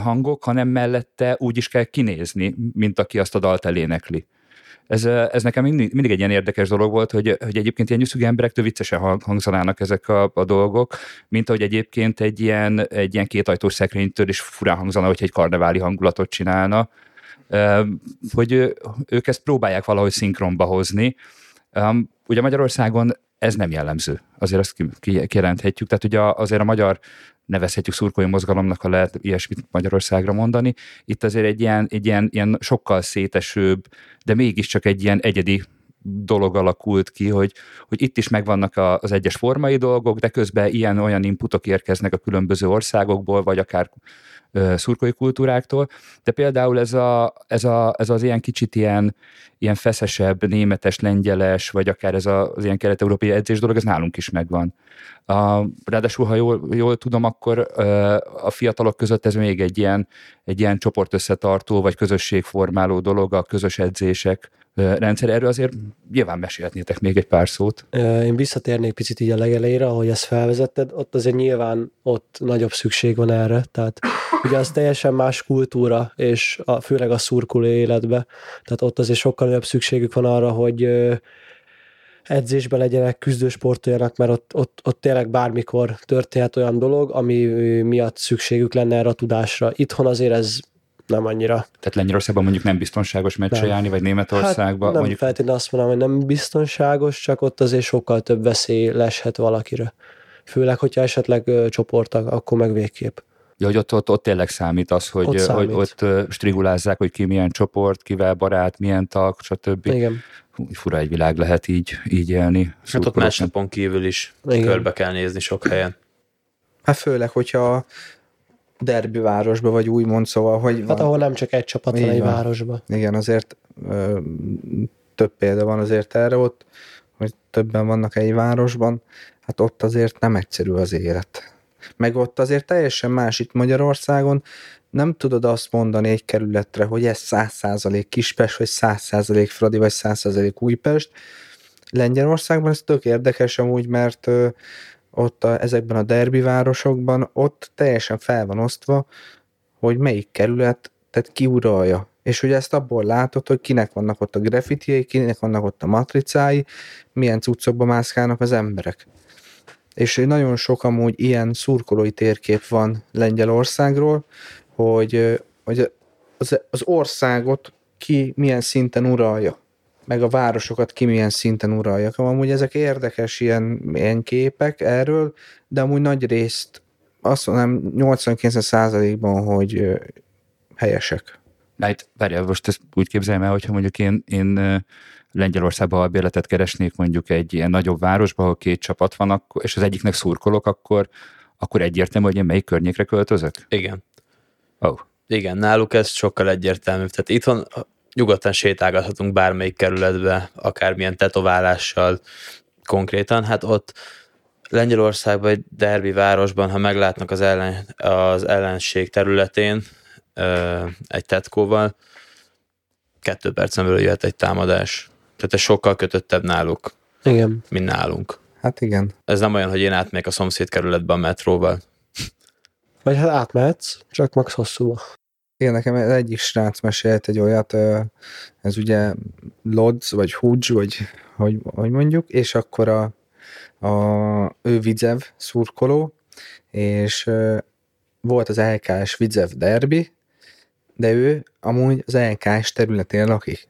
hangok, hanem mellette úgy is kell kinézni, mint aki azt a dalt elénekli ez, ez nekem mindig, mindig egy ilyen érdekes dolog volt, hogy, hogy egyébként ilyen nyuszugű emberektől viccesen hangzanának ezek a, a dolgok, mint ahogy egyébként egy ilyen, egy ilyen kétajtós szekrénytől is furán hangzana, hogy egy karneváli hangulatot csinálna, hogy ők ezt próbálják valahogy szinkronba hozni. Ugye Magyarországon ez nem jellemző, azért azt kijelenthetjük, tehát ugye azért a magyar nevezhetjük szurkolói mozgalomnak, ha lehet ilyesmit Magyarországra mondani. Itt azért egy ilyen, egy ilyen, ilyen sokkal szétesőbb, de mégiscsak egy ilyen egyedi dolog alakult ki, hogy, hogy itt is megvannak a, az egyes formai dolgok, de közben ilyen-olyan inputok érkeznek a különböző országokból, vagy akár szurkolói kultúráktól, de például ez, a, ez, a, ez az ilyen kicsit ilyen, ilyen feszesebb, németes, lengyeles, vagy akár ez a, az ilyen kelet-európai edzés dolog, ez nálunk is megvan. A, ráadásul, ha jól, jól tudom, akkor a fiatalok között ez még egy ilyen, egy ilyen csoportösszetartó, vagy közösségformáló dolog, a közös edzések, rendszer. Erről azért nyilván mesélhetnétek még egy pár szót. Én visszatérnék picit így a legelejére, ahogy ezt felvezetted, ott azért nyilván ott nagyobb szükség van erre, tehát ugye az teljesen más kultúra, és a, főleg a szurkoló életbe, tehát ott azért sokkal nagyobb szükségük van arra, hogy edzésbe legyenek, küzdősportoljanak, mert ott, ott, ott tényleg bármikor történhet olyan dolog, ami miatt szükségük lenne erre a tudásra. Itthon azért ez nem annyira. Tehát Lengyelországban mondjuk nem biztonságos meccse járni, vagy Németországban? Hát nem mondjuk... feltétlenül azt mondom, hogy nem biztonságos, csak ott azért sokkal több veszély leshet valakire. Főleg, hogyha esetleg ö, csoportak, akkor meg végképp. Ja, hogy ott, ott, ott tényleg számít az, hogy Ott hogy ott strigulázzák, hogy ki milyen csoport, kivel barát, milyen tag, stb. Igen. Fú, Fura egy világ lehet így, így élni. Hát ott szurkolóknak. másnapon kívül is Igen. körbe kell nézni sok helyen. Hát főleg, hogyha derbi városba vagy úgymond, szóval, hogy Hát van, ahol nem csak egy csapat van egy van. városban. igen, azért ö, több példa van azért erre ott, hogy többen vannak egy városban, hát ott azért nem egyszerű az élet. Meg ott azért teljesen más itt Magyarországon, nem tudod azt mondani egy kerületre, hogy ez 100% Kispest, vagy 100% Fradi, vagy 100% Újpest. Lengyelországban ez tök érdekes amúgy, mert ott a, ezekben a derbi városokban ott teljesen fel van osztva, hogy melyik kerület, tehát ki uralja. És hogy ezt abból látod, hogy kinek vannak ott a graffitiai, kinek vannak ott a matricái, milyen cuccokba mászkálnak az emberek. És nagyon sok amúgy ilyen szurkolói térkép van Lengyelországról, hogy, hogy az, az országot ki milyen szinten uralja, meg a városokat ki milyen szinten uralja. Amúgy ezek érdekes ilyen, ilyen képek erről, de amúgy nagy részt azt mondanám 80-90%-ban, hogy helyesek. De itt, várjál, most ezt úgy képzeljem el, hogyha mondjuk én, én Lengyelországban albérletet keresnék mondjuk egy ilyen nagyobb városba, ahol két csapat van, akkor, és az egyiknek szurkolok, akkor, akkor egyértelmű, hogy én melyik környékre költözök? Igen. Oh. Igen, náluk ez sokkal egyértelműbb. Tehát itthon nyugodtan sétálgathatunk bármelyik kerületbe, akármilyen tetoválással konkrétan. Hát ott Lengyelországban, egy derbi városban, ha meglátnak az, ellen, az ellenség területén egy tetkóval, kettő percen belül jöhet egy támadás. Tehát ez sokkal kötöttebb náluk, Igen. mint nálunk. Hát igen. Ez nem olyan, hogy én átmegyek a szomszéd kerületbe a metróval. Vagy hát átmehetsz, csak max hosszúba. Igen, nekem egy- egyik srác mesélt egy olyat, ez ugye Lodz, vagy Hudz, vagy hogy, hogy mondjuk, és akkor a, a, ő Vidzev szurkoló, és volt az LKS Vidzev derbi, de ő amúgy az LKS területén lakik.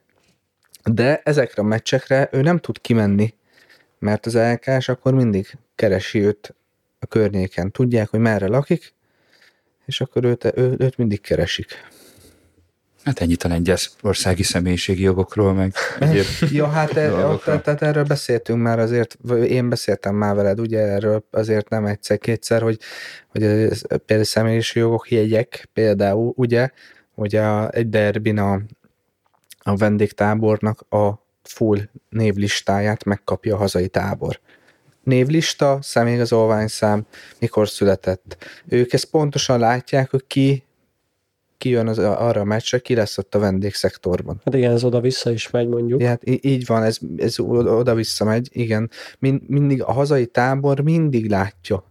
De ezekre a meccsekre ő nem tud kimenni, mert az LKS akkor mindig keresi őt a környéken. Tudják, hogy merre lakik, és akkor őt, ő, őt mindig keresik. Hát ennyit a lengyelországi személyiségi jogokról, meg egyéb Ja, hát e, dolgokról. tehát erről beszéltünk már azért, én beszéltem már veled, ugye erről azért nem egyszer-kétszer, hogy, hogy ez, például személyiségi jogok jegyek, például ugye, hogy a, egy derbin a, a vendégtábornak a full névlistáját megkapja a hazai tábor. Névlista, személyigazolványszám, mikor született. Ők ezt pontosan látják, hogy ki, ki jön az, arra a meccsre, ki lesz ott a vendégszektorban. Hát igen, ez oda-vissza is megy mondjuk. Ja, hát így van, ez, ez oda- oda-vissza megy, igen. Min, mindig a hazai tábor mindig látja,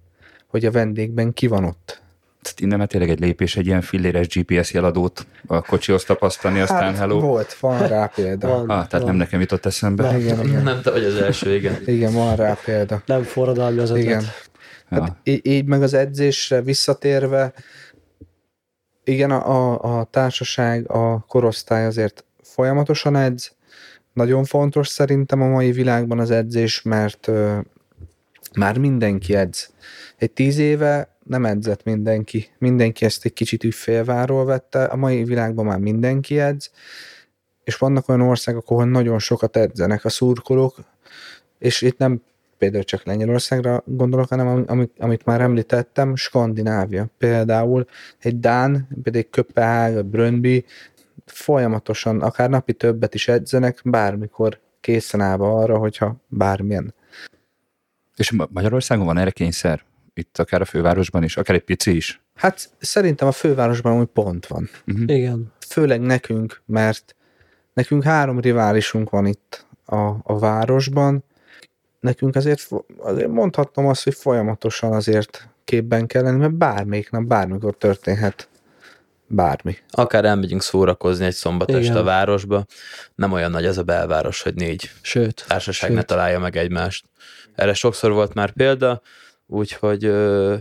hogy a vendégben ki van ott. Tehát innen már tényleg egy lépés, egy ilyen filléres GPS jeladót a kocsihoz tapasztani, aztán hát, hello. Volt, van rá példa. Van. Van. Ah, tehát nem nekem jutott eszembe. Nem. Igen, igen. Nem te vagy az első, igen. igen, van rá példa. Nem forradalmi az ötlet. Igen. Ja. Hát í- így meg az edzésre visszatérve, igen, a, a, a társaság, a korosztály azért folyamatosan edz. Nagyon fontos szerintem a mai világban az edzés, mert ö, már mindenki edz. Egy tíz éve nem edzett mindenki. Mindenki ezt egy kicsit ügyfélváról vette. A mai világban már mindenki edz, és vannak olyan országok, ahol nagyon sokat edzenek a szurkolók, és itt nem például csak Lengyelországra gondolok, hanem am- amit, amit már említettem, Skandinávia. Például egy Dán, például egy Köpenhág, egy Bröndby folyamatosan, akár napi többet is edzenek, bármikor készen állva arra, hogyha bármilyen. És Ma- Magyarországon van erre kényszer? Itt akár a fővárosban is, akár egy pici is. Hát szerintem a fővárosban úgy pont van. Igen. Főleg nekünk, mert nekünk három riválisunk van itt a, a városban. Nekünk azért, azért mondhatnom azt, hogy folyamatosan azért képben kell lenni, mert bármelyik nap, bármikor történhet bármi. Akár elmegyünk szórakozni egy szombat este a városba, nem olyan nagy ez a belváros, hogy négy Sőt. társaság Sőt. ne találja meg egymást. Erre sokszor volt már példa, úgyhogy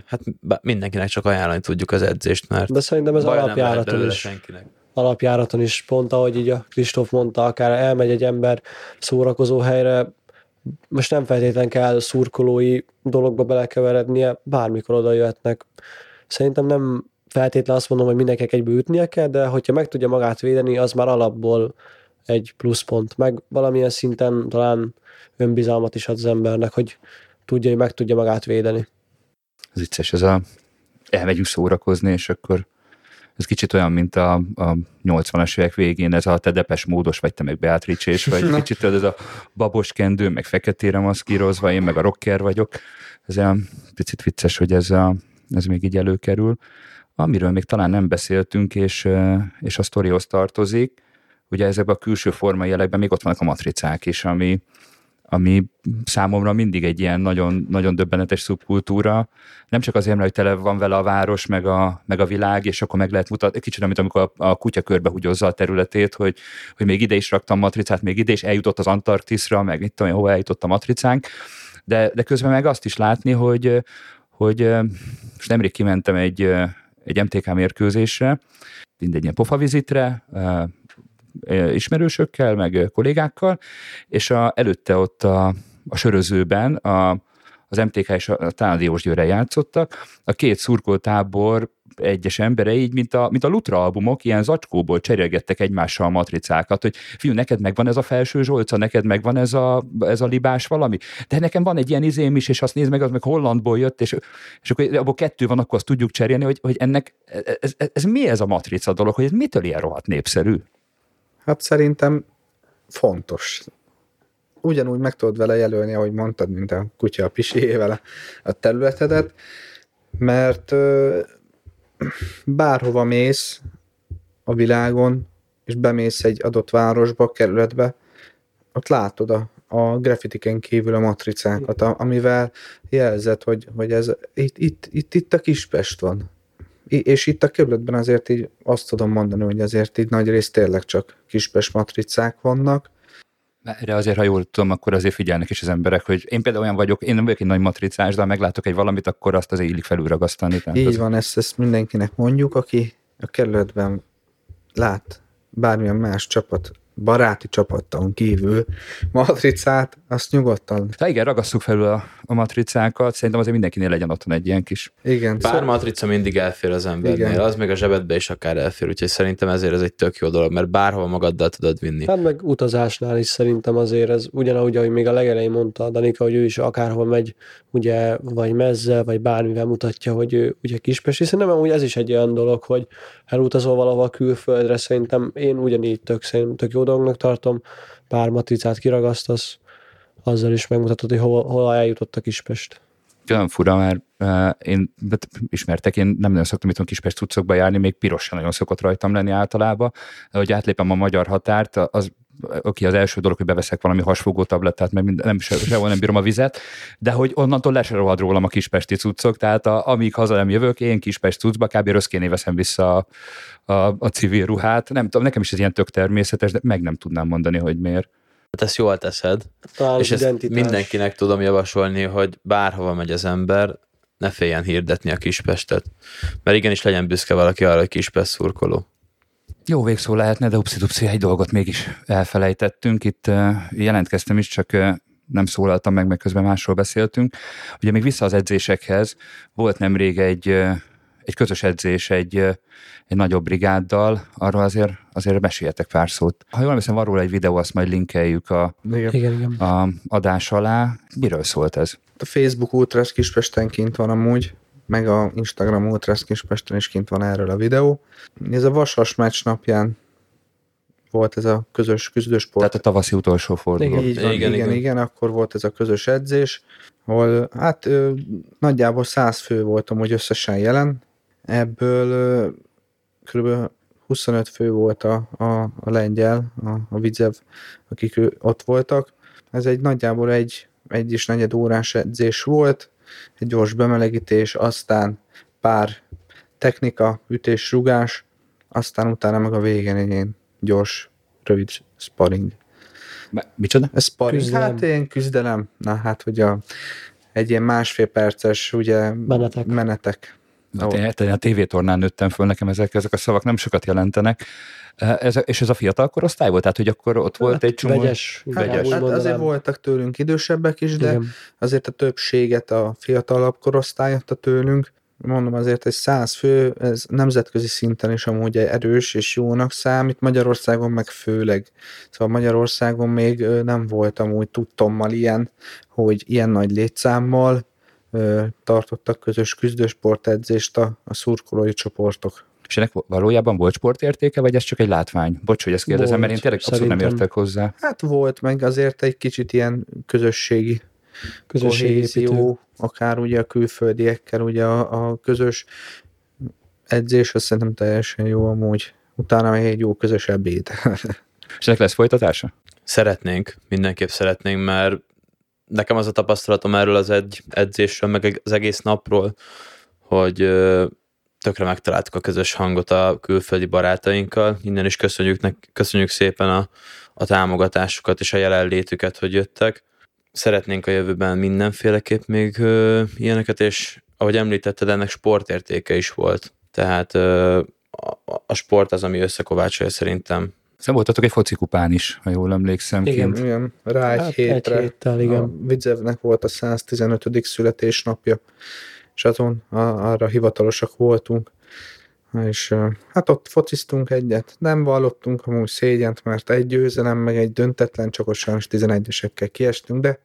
hát mindenkinek csak ajánlani tudjuk az edzést, mert De szerintem ez alapjáraton is. senkinek. alapjáraton is, pont ahogy így a Kristóf mondta, akár elmegy egy ember szórakozó helyre, most nem feltétlen kell szurkolói dologba belekeverednie, bármikor oda jöhetnek. Szerintem nem feltétlen azt mondom, hogy mindenkinek egyből ütnie kell, de hogyha meg tudja magát védeni, az már alapból egy pluszpont. Meg valamilyen szinten talán önbizalmat is ad az embernek, hogy tudja, hogy meg tudja magát védeni. Ez vicces, ez a elmegyünk szórakozni, és akkor ez kicsit olyan, mint a, a 80-as évek végén, ez a te depes módos, vagy te meg Beatrice, és vagy kicsit ez a babos kendő, meg feketére maszkírozva, én meg a rocker vagyok. Ez olyan picit vicces, hogy ez, a, ez még így előkerül. Amiről még talán nem beszéltünk, és, és a sztorihoz tartozik, ugye ezekben a külső formai jelekben még ott vannak a matricák is, ami, ami számomra mindig egy ilyen nagyon, nagyon döbbenetes szubkultúra. Nem csak azért, mert hogy tele van vele a város, meg a, meg a világ, és akkor meg lehet mutatni, kicsit, amit amikor a, a kutya körbe húgyozza a területét, hogy, hogy még ide is raktam matricát, még ide is eljutott az Antarktiszra, meg itt tudom, hova eljutott a matricánk, de, de közben meg azt is látni, hogy, hogy most nemrég kimentem egy, egy MTK mérkőzésre, mindegy ilyen pofavizitre, ismerősökkel, meg kollégákkal, és a, előtte ott a, a sörözőben a, az MTK és a, talán Diós Győre játszottak, a két szurkoltábor egyes embere így, mint a, mint a Lutra albumok, ilyen zacskóból cserélgettek egymással a matricákat, hogy fiú, neked megvan ez a felső zsolca, neked megvan ez a, ez a libás valami, de nekem van egy ilyen izém is, és azt nézd meg, az meg Hollandból jött, és, és akkor abból kettő van, akkor azt tudjuk cserélni, hogy, hogy ennek, ez, ez, ez, mi ez a matrica dolog, hogy ez mitől ilyen rohadt népszerű? Hát szerintem fontos. Ugyanúgy meg tudod vele jelölni, ahogy mondtad, mint a kutya a piséjével a területedet, mert bárhova mész a világon, és bemész egy adott városba, kerületbe, ott látod a, a graffitiken kívül a matricákat, amivel jelzed, hogy, hogy ez itt, itt, itt, itt a Kispest van és itt a kerületben azért így azt tudom mondani, hogy azért így nagy rész tényleg csak kispes matricák vannak. Erre azért, ha jól tudom, akkor azért figyelnek is az emberek, hogy én például olyan vagyok, én nem vagyok egy nagy matricás, de ha meglátok egy valamit, akkor azt azért illik felülragasztani. Így az... van, ezt, ezt mindenkinek mondjuk, aki a kerületben lát bármilyen más csapat baráti csapattalon kívül matricát, azt nyugodtan. Ha igen, ragasszuk felül a, a matricákat, szerintem azért mindenkinél legyen otthon egy ilyen kis. Igen. Pár szóval... matrica mindig elfér az embernél, igen. az még a zsebedbe is akár elfér, úgyhogy szerintem ezért ez egy tök jó dolog, mert bárhol magaddal tudod vinni. Hát meg utazásnál is szerintem azért ez ugyanúgy, ahogy még a legelején mondta Danika, hogy ő is akárhol megy, ugye, vagy mezzel, vagy bármivel mutatja, hogy ő ugye kispesti. Szerintem úgy ez is egy olyan dolog, hogy elutazol valahol külföldre, szerintem én ugyanígy tök, szerintem tök jó dolognak tartom, pár matricát kiragasztasz, azzal is megmutatod, hogy hol, hol eljutott a Kispest. Olyan fura, mert uh, én ismertek, én nem nagyon szoktam itt Kispest cuccokba járni, még piros sem nagyon szokott rajtam lenni általában. Hogy átlépem a magyar határt, az oké, az első dolog, hogy beveszek valami hasfogó tablettát, mert mind, nem, sehol nem bírom a vizet, de hogy onnantól le se rohad rólam a kispesti cuccok, tehát a, amíg haza nem jövök, én kispest cuccba kb. röszkéné veszem vissza a, a, a civil ruhát. Nem tudom, nekem is ez ilyen tök természetes, de meg nem tudnám mondani, hogy miért. Hát ezt jól teszed, Talán és ezt mindenkinek tudom javasolni, hogy bárhova megy az ember, ne féljen hirdetni a Kispestet. Mert igenis legyen büszke valaki arra, hogy Kispest szurkoló. Jó végszó lehetne, de upsi egy dolgot mégis elfelejtettünk. Itt jelentkeztem is, csak nem szólaltam meg, meg közben másról beszéltünk. Ugye még vissza az edzésekhez, volt nemrég egy, egy közös edzés egy, egy nagyobb brigáddal, arról azért, azért meséljetek pár szót. Ha jól emlékszem, van róla egy videó, azt majd linkeljük a, igen. Igen, a adás alá. Miről szólt ez? A Facebook Ultras Kispesten kint van amúgy, meg a Instagram Ultras Kispesten is kint van erről a videó. Ez a Vasas meccs napján volt ez a közös küzdősport. Tehát a tavaszi utolsó forduló. Igen, igen, igen, igen, igen, akkor volt ez a közös edzés, ahol hát ö, nagyjából száz fő voltam, hogy összesen jelen, ebből ö, kb. 25 fő volt a, a, a lengyel, a, a Vidzev, akik ő, ott voltak. Ez egy nagyjából egy, egy és negyed órás edzés volt, egy gyors bemelegítés, aztán pár technika, ütés, rugás, aztán utána meg a végén egy ilyen gyors, rövid sparring. Micsoda? A sparring, küzdelem. hát ilyen küzdelem, na hát, hogy a, egy ilyen másfél perces, ugye, menetek. menetek. Hát én, én a tévétornán nőttem föl, nekem ezek, ezek a szavak nem sokat jelentenek. Ez, és ez a fiatal korosztály volt? Tehát, hogy akkor ott volt hát, egy csomó... Vegyes. Hát, vegyes. Hát azért voltak tőlünk idősebbek is, de Igen. azért a többséget a fiatalabb korosztály adta tőlünk. mondom azért egy száz fő, ez nemzetközi szinten is amúgy erős és jónak számít, Magyarországon meg főleg. Szóval Magyarországon még nem volt amúgy tudtommal ilyen, hogy ilyen nagy létszámmal tartottak közös küzdősportedzést a, a szurkolói csoportok. És ennek valójában volt sportértéke, vagy ez csak egy látvány? Bocs, hogy ezt kérdezem, volt, mert én tényleg abszolút nem értek hozzá. Hát volt, meg azért egy kicsit ilyen közösségi kohézió, akár ugye a külföldiekkel, ugye a, a közös edzés, azt szerintem teljesen jó amúgy. Utána még egy jó közös ebéd. És ennek lesz folytatása? Szeretnénk, mindenképp szeretnénk, mert nekem az a tapasztalatom erről az egy edzésről, meg az egész napról, hogy tökre megtaláltuk a közös hangot a külföldi barátainkkal. Innen is köszönjük, nek, köszönjük szépen a, a támogatásukat és a jelenlétüket, hogy jöttek. Szeretnénk a jövőben mindenféleképp még ö, ilyeneket, és ahogy említetted, ennek sportértéke is volt. Tehát ö, a, a sport az, ami összekovácsolja szerintem Szóval voltatok egy focikupán is, ha jól emlékszem. Igen, kint. igen. rá egy hát hétre. Egy héttel, igen. A Vidzevnek volt a 115. születésnapja, és azon a, arra hivatalosak voltunk. És hát ott fociztunk egyet. Nem vallottunk amúgy szégyent, mert egy győzelem, meg egy döntetlen, csak ott sajnos 11-esekkel kiestünk, de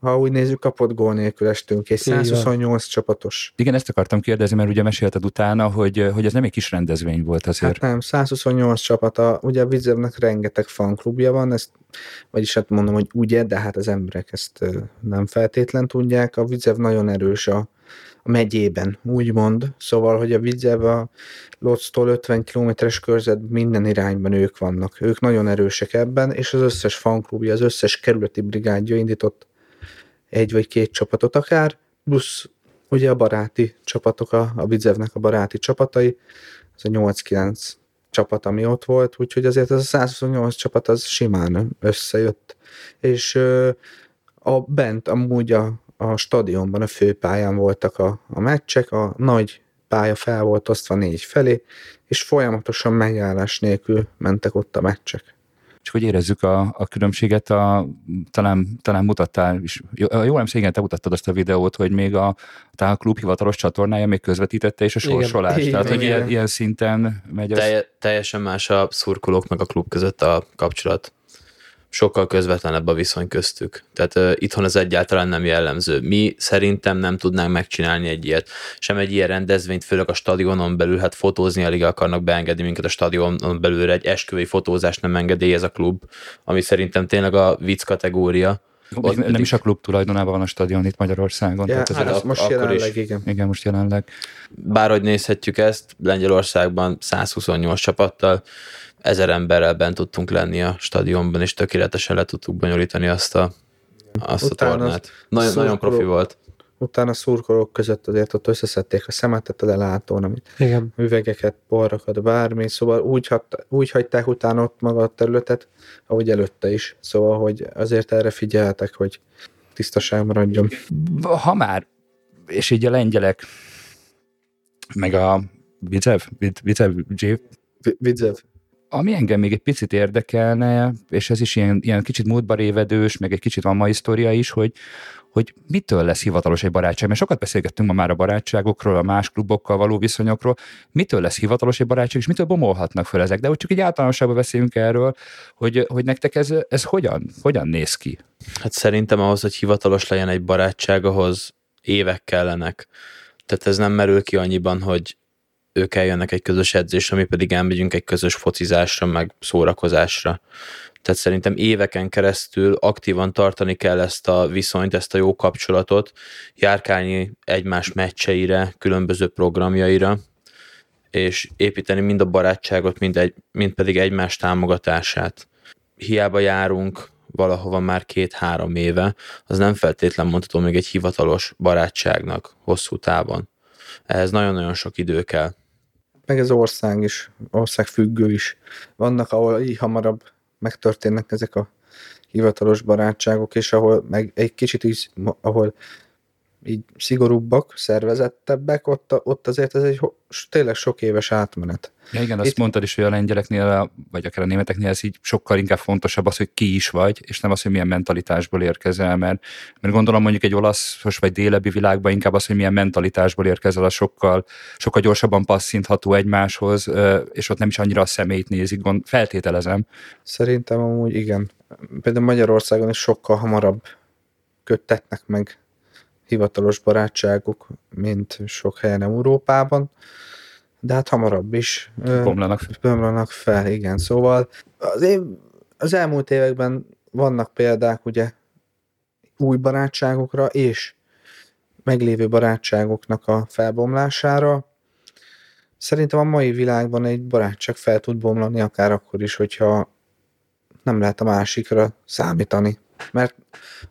ha úgy nézzük, kapott gól nélkül estünk, és 128 csapatos. Igen, ezt akartam kérdezni, mert ugye mesélted utána, hogy, hogy ez nem egy kis rendezvény volt azért. Hát nem, 128 csapata, ugye a Vizemnek rengeteg fanklubja van, ezt, vagyis hát mondom, hogy ugye, de hát az emberek ezt nem feltétlen tudják. A Vizev nagyon erős a, a megyében, úgymond. Szóval, hogy a Vizev a Loctól 50 kilométeres körzet minden irányban ők vannak. Ők nagyon erősek ebben, és az összes fanklubja, az összes kerületi brigádja indított egy vagy két csapatot akár, plusz ugye a baráti csapatok, a, a Vizevnek a baráti csapatai, az a 8-9 csapat, ami ott volt, úgyhogy azért az a 128 csapat az simán összejött. És a bent amúgy a, a stadionban, a főpályán voltak a, a meccsek, a nagy pálya fel volt osztva négy felé, és folyamatosan megállás nélkül mentek ott a meccsek és hogy érezzük a, a különbséget, a, talán, talán mutattál is, jól nem igen, te mutattad azt a videót, hogy még a, a klub hivatalos csatornája még közvetítette is a sorsolás. Igen, Tehát, igen, hogy ilyen, ilyen szinten megy az... Telje, teljesen más a szurkolók meg a klub között a kapcsolat sokkal közvetlenebb a viszony köztük. Tehát uh, itthon ez egyáltalán nem jellemző. Mi szerintem nem tudnánk megcsinálni egy ilyet. Sem egy ilyen rendezvényt, főleg a stadionon belül, hát fotózni alig akarnak beengedni minket a stadionon belül, egy esküvői fotózást nem engedélyez a klub, ami szerintem tényleg a vicc kategória. Ott nem pedig... is a klub tulajdonában van a stadion itt Magyarországon. Ja, tehát hát ez most jelenleg, is, igen. Igen, most jelenleg. Bárhogy nézhetjük ezt, Lengyelországban 128 csapattal, ezer emberrel bent tudtunk lenni a stadionban, és tökéletesen le tudtuk bonyolítani azt a, azt a tornát. Nagyon, nagyon profi volt. Utána a szurkolók között azért ott összeszedték a szemetet a lelátón, amit Igen. üvegeket, porrakat, bármi, szóval úgy, hagyta, úgy hagyták utána ott maga a területet, ahogy előtte is. Szóval, hogy azért erre figyeltek, hogy tisztaság maradjon. Ha már, és így a lengyelek, meg a Vicev, Vicev, Vicev, ami engem még egy picit érdekelne, és ez is ilyen, ilyen kicsit múltba révedős, meg egy kicsit van ma história is, hogy, hogy mitől lesz hivatalos egy barátság, mert sokat beszélgettünk ma már a barátságokról, a más klubokkal való viszonyokról, mitől lesz hivatalos egy barátság, és mitől bomolhatnak fel ezek, de hogy csak egy általánosságban beszélünk erről, hogy, hogy nektek ez, ez hogyan, hogyan néz ki? Hát szerintem ahhoz, hogy hivatalos legyen egy barátság, ahhoz évek kellenek. Tehát ez nem merül ki annyiban, hogy ők eljönnek egy közös edzésre, mi pedig elmegyünk egy közös focizásra, meg szórakozásra. Tehát szerintem éveken keresztül aktívan tartani kell ezt a viszonyt, ezt a jó kapcsolatot, járkálni egymás meccseire, különböző programjaira, és építeni mind a barátságot, mind, egy, mind pedig egymás támogatását. Hiába járunk valahova már két-három éve, az nem feltétlen mondható még egy hivatalos barátságnak hosszú távon. Ehhez nagyon-nagyon sok idő kell meg ez ország is, ország függő is. Vannak, ahol így hamarabb megtörténnek ezek a hivatalos barátságok, és ahol meg egy kicsit is, ahol így szigorúbbak, szervezettebbek, ott, ott azért ez egy tényleg sok éves átmenet. Ja, igen, azt Itt... mondtad is, hogy a lengyeleknél, vagy akár a németeknél ez így sokkal inkább fontosabb az, hogy ki is vagy, és nem az, hogy milyen mentalitásból érkezel, mert, mert gondolom mondjuk egy olaszos vagy délebbi világban inkább az, hogy milyen mentalitásból érkezel, az sokkal, sokkal gyorsabban passzintható egymáshoz, és ott nem is annyira a szemét nézik, gond, feltételezem. Szerintem amúgy igen. Például Magyarországon is sokkal hamarabb köttetnek meg hivatalos barátságok, mint sok helyen Európában, de hát hamarabb is bomlanak, bomlanak fel, igen. Szóval az, év, az elmúlt években vannak példák ugye új barátságokra és meglévő barátságoknak a felbomlására. Szerintem a mai világban egy barátság fel tud bomlani akár akkor is, hogyha nem lehet a másikra számítani mert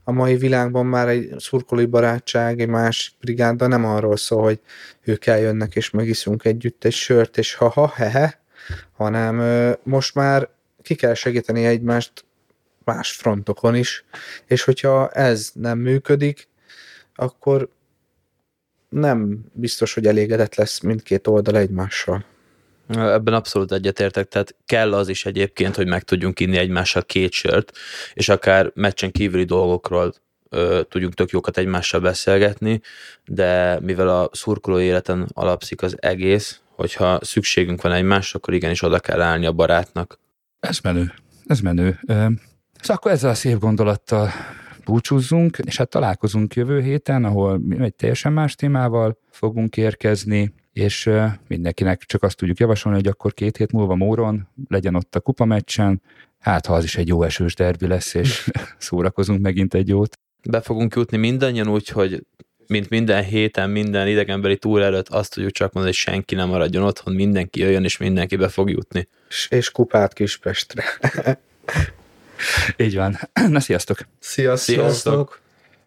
a mai világban már egy szurkolói barátság, egy más brigáda nem arról szól, hogy ők eljönnek és megiszunk együtt egy sört, és ha-ha, he-he, hanem most már ki kell segíteni egymást más frontokon is, és hogyha ez nem működik, akkor nem biztos, hogy elégedett lesz mindkét oldal egymással. Ebben abszolút egyetértek, tehát kell az is egyébként, hogy meg tudjunk inni egymással két sört, és akár meccsen kívüli dolgokról ö, tudjunk tök jókat egymással beszélgetni, de mivel a szurkoló életen alapszik az egész, hogyha szükségünk van egymásra, akkor igenis oda kell állni a barátnak. Ez menő, ez menő. Szóval akkor ezzel a szép gondolattal búcsúzzunk, és hát találkozunk jövő héten, ahol egy teljesen más témával fogunk érkezni és mindenkinek csak azt tudjuk javasolni, hogy akkor két hét múlva Móron legyen ott a kupa meccsen, hát ha az is egy jó esős derbi lesz, és szórakozunk megint egy jót. Be fogunk jutni mindannyian úgy, hogy mint minden héten, minden idegenbeli túl előtt azt tudjuk csak mondani, hogy senki nem maradjon otthon, mindenki jöjjön, és mindenki be fog jutni. És, és kupát Kispestre. Így van. Na, sziasztok! Sziasztok! sziasztok.